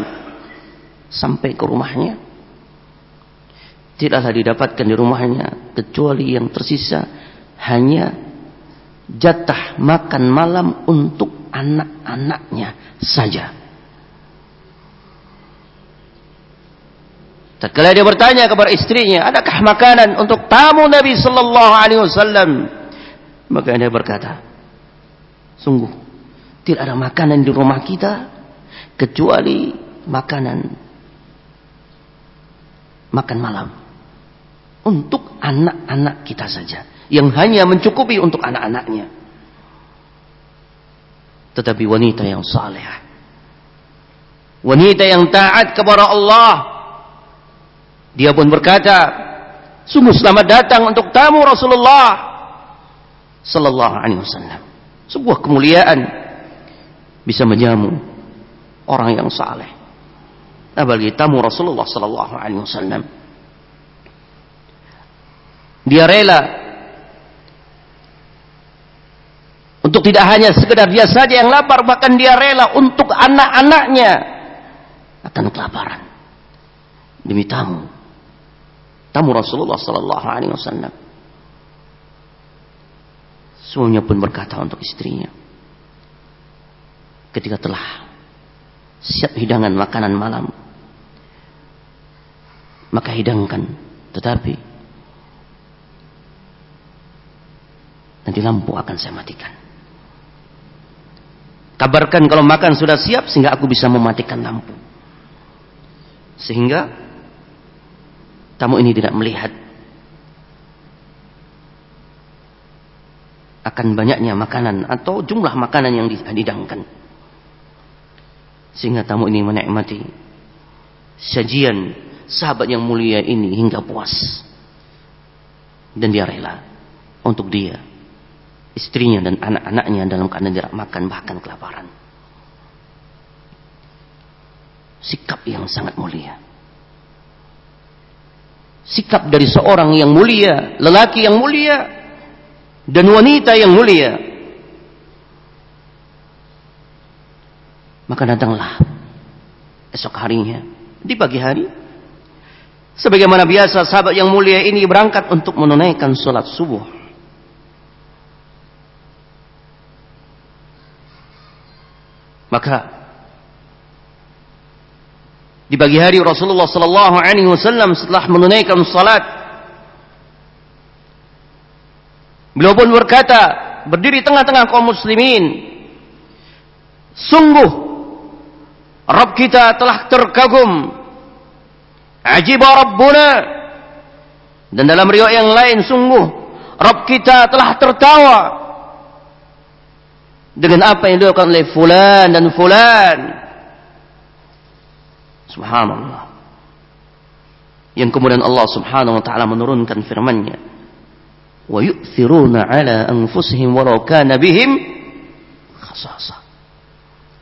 sampai ke rumahnya. Tidaklah didapatkan di rumahnya kecuali yang tersisa hanya jatah makan malam untuk anak-anaknya saja. Tatkala dia bertanya kepada istrinya, "Adakah makanan untuk tamu Nabi sallallahu alaihi wasallam?" Maka dia berkata, "Sungguh tidak ada makanan di rumah kita kecuali makanan makan malam untuk anak-anak kita saja yang hanya mencukupi untuk anak-anaknya." Tetapi wanita yang saleh, wanita yang taat kepada Allah, dia pun berkata, sungguh selamat datang untuk tamu Rasulullah sallallahu alaihi wasallam. Sebuah kemuliaan bisa menjamu orang yang saleh. Apalagi tamu Rasulullah sallallahu alaihi wasallam. Dia rela untuk tidak hanya sekedar dia saja yang lapar, bahkan dia rela untuk anak-anaknya akan kelaparan demi tamu tamu Rasulullah sallallahu alaihi wasallam. Suaminya pun berkata untuk istrinya ketika telah siap hidangan makanan malam maka hidangkan. Tetapi nanti lampu akan saya matikan. Kabarkan kalau makan sudah siap sehingga aku bisa mematikan lampu. Sehingga tamu ini tidak melihat akan banyaknya makanan atau jumlah makanan yang dihidangkan sehingga tamu ini menikmati sajian sahabat yang mulia ini hingga puas dan dia rela untuk dia istrinya dan anak-anaknya dalam keadaan tidak makan bahkan kelaparan sikap yang sangat mulia sikap dari seorang yang mulia, lelaki yang mulia dan wanita yang mulia. Maka datanglah esok harinya di pagi hari sebagaimana biasa sahabat yang mulia ini berangkat untuk menunaikan sholat subuh. Maka di pagi hari Rasulullah sallallahu alaihi wasallam setelah menunaikan salat beliau pun berkata berdiri tengah-tengah kaum muslimin sungguh Rabb kita telah terkagum ajiba rabbuna dan dalam riwayat yang lain sungguh Rabb kita telah tertawa dengan apa yang dilakukan oleh fulan dan fulan Subhanallah. Yang kemudian Allah Subhanahu wa taala menurunkan firman-Nya. Wa yu'thiruna 'ala anfusihim walau kana bihim.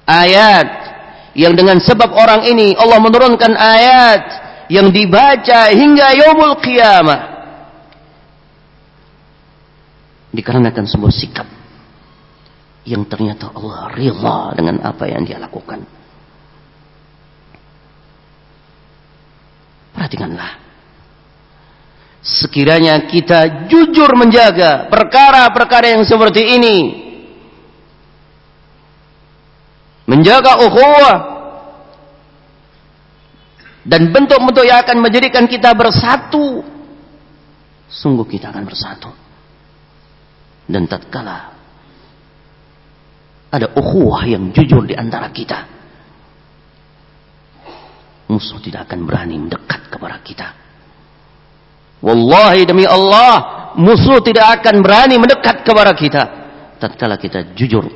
Ayat yang dengan sebab orang ini Allah menurunkan ayat yang dibaca hingga yaumul qiyamah. Dikarenakan sebuah sikap yang ternyata Allah rela dengan apa yang dia lakukan. Perhatikanlah. Sekiranya kita jujur menjaga perkara-perkara yang seperti ini. Menjaga ukhuwah. Dan bentuk-bentuk yang akan menjadikan kita bersatu. Sungguh kita akan bersatu. Dan tatkala ada ukhuwah yang jujur di antara kita musuh tidak akan berani mendekat kepada kita. Wallahi demi Allah, musuh tidak akan berani mendekat kepada kita tatkala kita jujur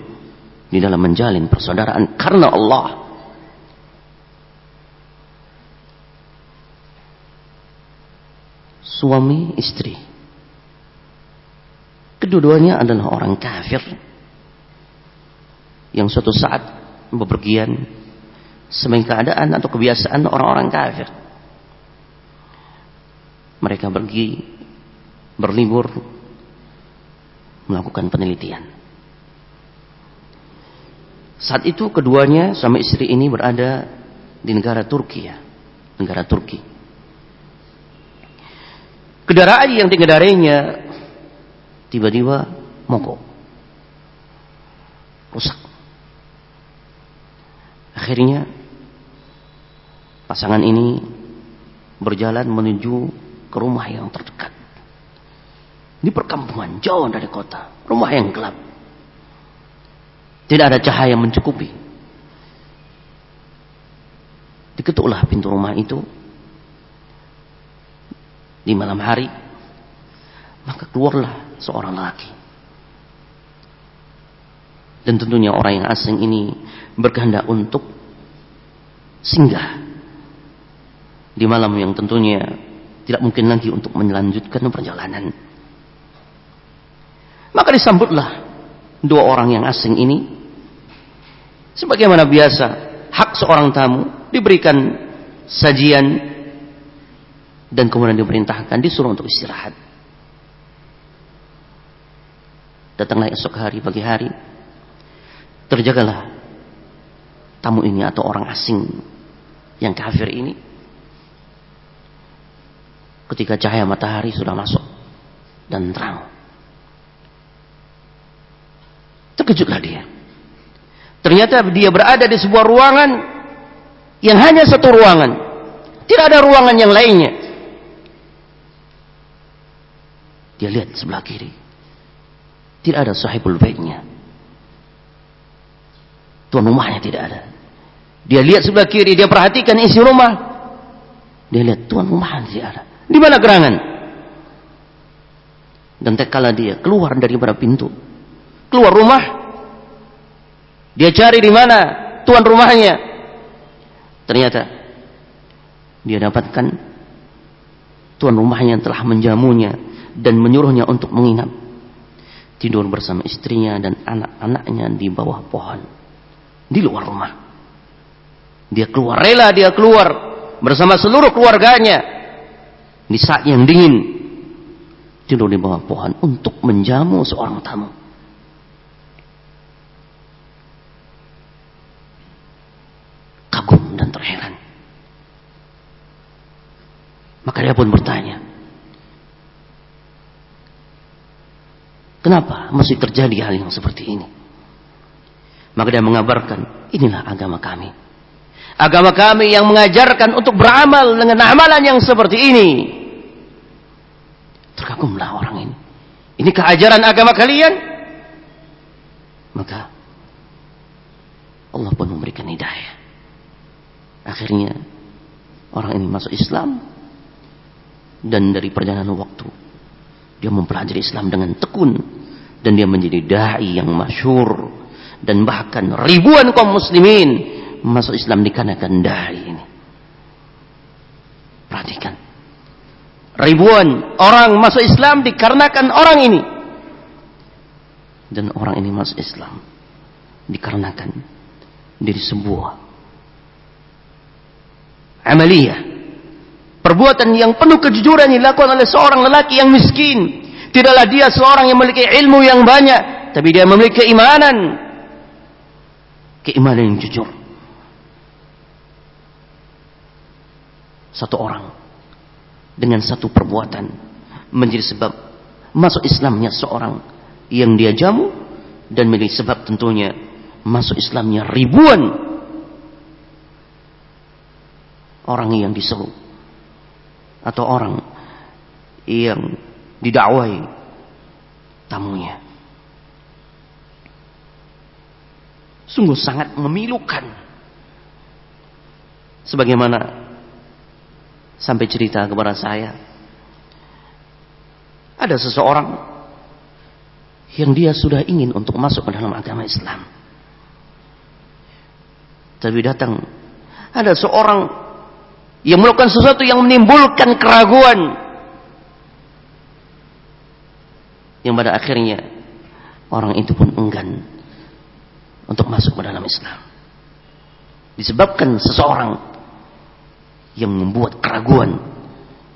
di dalam menjalin persaudaraan karena Allah. Suami istri. Kedua-duanya adalah orang kafir yang suatu saat bepergian sebagai keadaan atau kebiasaan orang-orang kafir. mereka pergi berlibur melakukan penelitian. Saat itu keduanya sama istri ini berada di negara Turki ya, negara Turki. Kendaraan yang dikendarainya tiba-tiba mogok, rusak. Akhirnya pasangan ini berjalan menuju ke rumah yang terdekat. Di perkampungan jauh dari kota, rumah yang gelap. Tidak ada cahaya mencukupi. Diketuklah pintu rumah itu di malam hari. Maka keluarlah seorang laki. Dan tentunya orang yang asing ini berkehendak untuk singgah di malam yang tentunya tidak mungkin lagi untuk melanjutkan perjalanan. Maka disambutlah dua orang yang asing ini sebagaimana biasa hak seorang tamu diberikan sajian dan kemudian diperintahkan disuruh untuk istirahat. Datanglah esok hari pagi hari terjagalah tamu ini atau orang asing yang kafir ini ketika cahaya matahari sudah masuk dan terang. Terkejutlah dia. Ternyata dia berada di sebuah ruangan yang hanya satu ruangan. Tidak ada ruangan yang lainnya. Dia lihat sebelah kiri. Tidak ada sahibul baitnya. Tuan rumahnya tidak ada. Dia lihat sebelah kiri, dia perhatikan isi rumah. Dia lihat tuan rumahnya tidak ada. Di mana gerangan? Dan kala dia keluar dari pada pintu, keluar rumah. Dia cari di mana tuan rumahnya. Ternyata dia dapatkan tuan rumahnya telah menjamunya dan menyuruhnya untuk menginap. Tidur bersama istrinya dan anak-anaknya di bawah pohon. Di luar rumah. Dia keluar, rela dia keluar bersama seluruh keluarganya. Di saat yang dingin. Tidur di bawah pohon untuk menjamu seorang tamu. Kagum dan terheran. Maka dia pun bertanya, kenapa masih terjadi hal yang seperti ini? Maka dia mengabarkan, inilah agama kami. Agama kami yang mengajarkan untuk beramal dengan amalan yang seperti ini. Terkagumlah orang ini. Ini keajaran agama kalian? Maka Allah pun memberikan hidayah. Akhirnya orang ini masuk Islam dan dari perjalanan waktu dia mempelajari Islam dengan tekun dan dia menjadi dai yang masyur dan bahkan ribuan kaum muslimin masuk Islam dikarenakan dai ini. Perhatikan. Ribuan orang masuk Islam dikarenakan orang ini. Dan orang ini masuk Islam dikarenakan dari sebuah amaliyah. Perbuatan yang penuh kejujuran dilakukan oleh seorang lelaki yang miskin. Tidaklah dia seorang yang memiliki ilmu yang banyak. Tapi dia memiliki keimanan. Keimanan yang jujur. Satu orang. Dengan satu perbuatan. Menjadi sebab masuk Islamnya seorang yang dia jamu. Dan menjadi sebab tentunya masuk Islamnya ribuan orang yang diseru atau orang yang didakwai tamunya. Sungguh sangat memilukan. Sebagaimana sampai cerita kepada saya. Ada seseorang yang dia sudah ingin untuk masuk ke dalam agama Islam. Tapi datang ada seorang yang melakukan sesuatu yang menimbulkan keraguan. Yang pada akhirnya orang itu pun enggan untuk masuk ke dalam Islam. Disebabkan seseorang yang membuat keraguan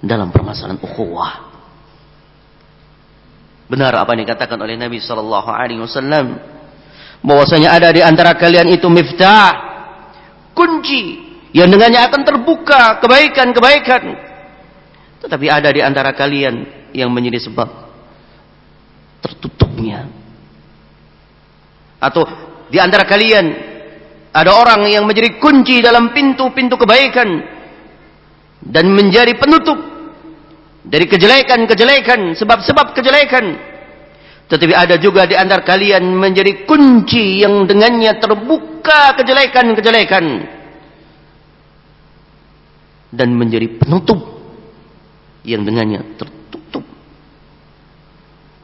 dalam permasalahan ukhuwah. Benar apa yang dikatakan oleh Nabi sallallahu alaihi wasallam? Bahwasanya ada di antara kalian itu miftah kunci yang dengannya akan terbuka kebaikan-kebaikan. Tetapi ada di antara kalian yang menjadi sebab tertutupnya. Atau di antara kalian ada orang yang menjadi kunci dalam pintu-pintu kebaikan dan menjadi penutup dari kejelekan-kejelekan, sebab-sebab kejelekan. Tetapi ada juga di antara kalian menjadi kunci yang dengannya terbuka kejelekan-kejelekan dan menjadi penutup yang dengannya tertutup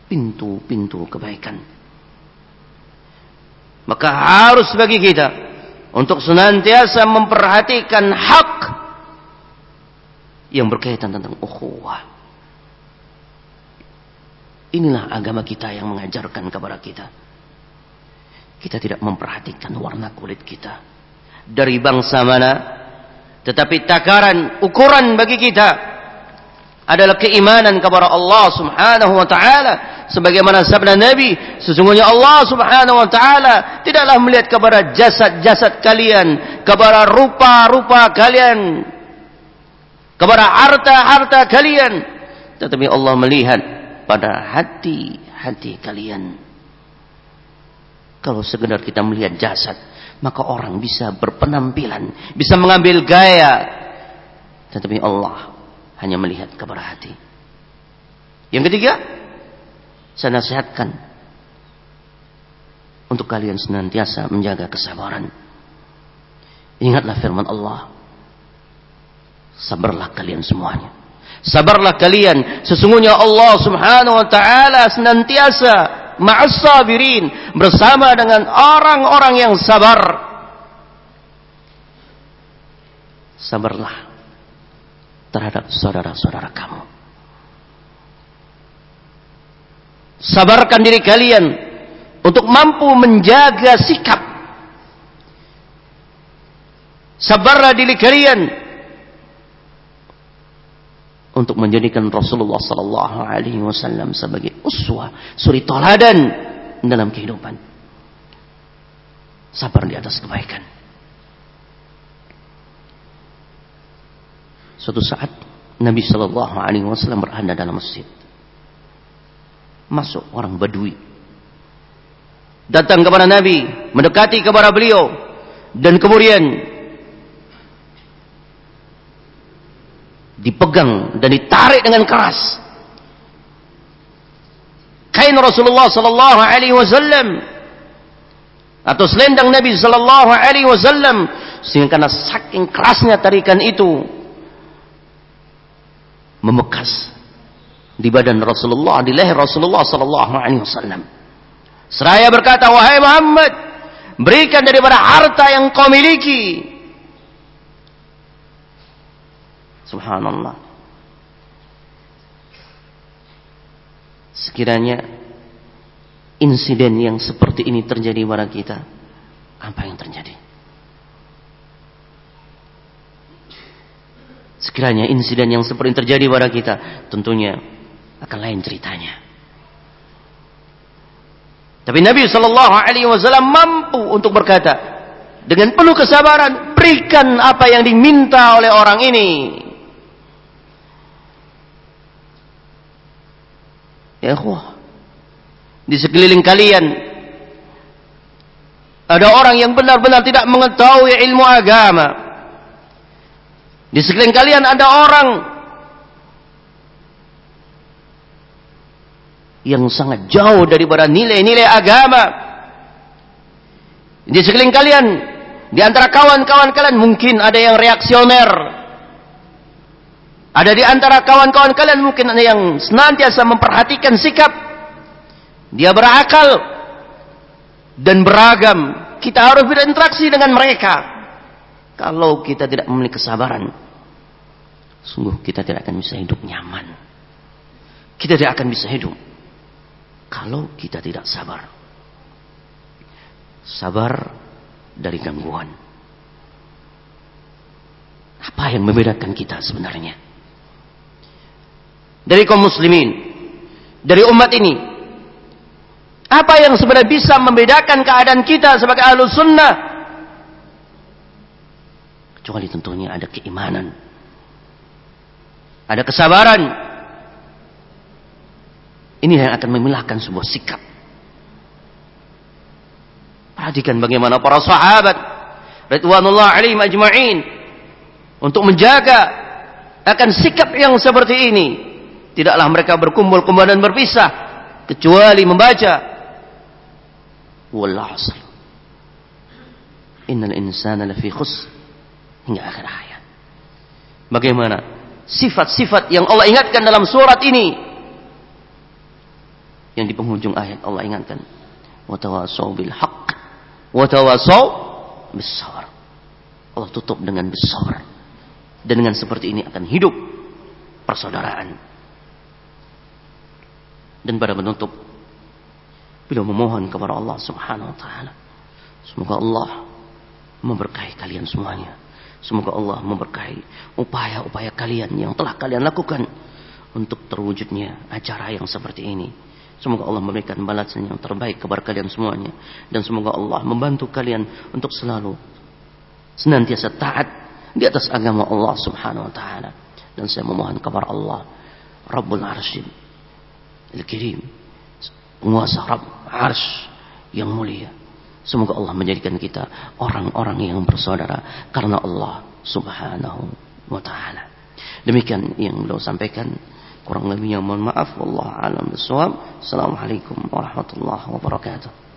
pintu-pintu kebaikan. Maka harus bagi kita untuk senantiasa memperhatikan hak yang berkaitan tentang ukhuwah. Inilah agama kita yang mengajarkan kepada kita. Kita tidak memperhatikan warna kulit kita. Dari bangsa mana. Tetapi takaran, ukuran bagi kita. Adalah keimanan kepada Allah subhanahu wa ta'ala. Sebagaimana sabda Nabi. Sesungguhnya Allah subhanahu wa ta'ala. Tidaklah melihat kepada jasad-jasad kalian. Kepada rupa-rupa kalian kepada harta-harta kalian tetapi Allah melihat pada hati-hati kalian kalau sekedar kita melihat jasad maka orang bisa berpenampilan bisa mengambil gaya tetapi Allah hanya melihat kepada hati yang ketiga saya nasihatkan untuk kalian senantiasa menjaga kesabaran ingatlah firman Allah Sabarlah kalian semuanya. Sabarlah kalian. Sesungguhnya Allah subhanahu wa ta'ala senantiasa ma'as sabirin. Bersama dengan orang-orang yang sabar. Sabarlah terhadap saudara-saudara kamu. Sabarkan diri kalian untuk mampu menjaga sikap. Sabarlah diri kalian untuk menjadikan Rasulullah sallallahu alaihi wasallam sebagai uswah, suri toladan dalam kehidupan. Sabar di atas kebaikan. Suatu saat Nabi sallallahu alaihi wasallam berada dalam masjid. Masuk orang Badui. Datang kepada Nabi, mendekati kepada beliau dan kemudian dipegang dan ditarik dengan keras. Kain Rasulullah sallallahu alaihi wasallam atau selendang Nabi sallallahu alaihi wasallam sehingga karena saking kerasnya tarikan itu memekas di badan Rasulullah di leher Rasulullah sallallahu alaihi wasallam. Seraya berkata, "Wahai Muhammad, berikan daripada harta yang kau miliki Subhanallah. Sekiranya insiden yang seperti ini terjadi pada kita, apa yang terjadi? Sekiranya insiden yang seperti ini terjadi pada kita, tentunya akan lain ceritanya. Tapi Nabi Shallallahu Alaihi Wasallam mampu untuk berkata dengan penuh kesabaran, berikan apa yang diminta oleh orang ini. Ya Allah. Di sekeliling kalian ada orang yang benar-benar tidak mengetahui ilmu agama. Di sekeliling kalian ada orang yang sangat jauh daripada nilai-nilai agama. Di sekeliling kalian, di antara kawan-kawan kalian mungkin ada yang reaksioner, ada di antara kawan-kawan kalian mungkin ada yang senantiasa memperhatikan sikap. Dia berakal dan beragam. Kita harus berinteraksi dengan mereka. Kalau kita tidak memiliki kesabaran, sungguh kita tidak akan bisa hidup nyaman. Kita tidak akan bisa hidup kalau kita tidak sabar. Sabar dari gangguan. Apa yang membedakan kita sebenarnya? Dari kaum muslimin, dari umat ini. Apa yang sebenarnya bisa membedakan keadaan kita sebagai ahlu sunnah? Kecuali tentunya ada keimanan. Ada kesabaran. Ini yang akan memilahkan sebuah sikap. Perhatikan bagaimana para sahabat Ridwanullah alaihim ajma'in untuk menjaga akan sikap yang seperti ini. Tidaklah mereka berkumpul kemudian berpisah kecuali membaca wal asr. Innal insana lafi khus hingga akhir ayat. Bagaimana sifat-sifat yang Allah ingatkan dalam surat ini yang di penghujung ayat Allah ingatkan watawasau bil haqq watawasau besar Allah tutup dengan besar dan dengan seperti ini akan hidup persaudaraan dan pada menutup beliau memohon kepada Allah subhanahu wa ta'ala semoga Allah memberkahi kalian semuanya semoga Allah memberkahi upaya-upaya kalian yang telah kalian lakukan untuk terwujudnya acara yang seperti ini Semoga Allah memberikan balasan yang terbaik kepada kalian semuanya. Dan semoga Allah membantu kalian untuk selalu senantiasa taat di atas agama Allah subhanahu wa ta'ala. Dan saya memohon kepada Allah. Rabbul Arshid. Al-Kirim. Penguasa Rabb Arsh yang mulia. Semoga Allah menjadikan kita orang-orang yang bersaudara. Karena Allah subhanahu wa ta'ala. Demikian yang beliau sampaikan. Kurang lebihnya mohon maaf. Wallahu alam. Assalamualaikum warahmatullahi wabarakatuh.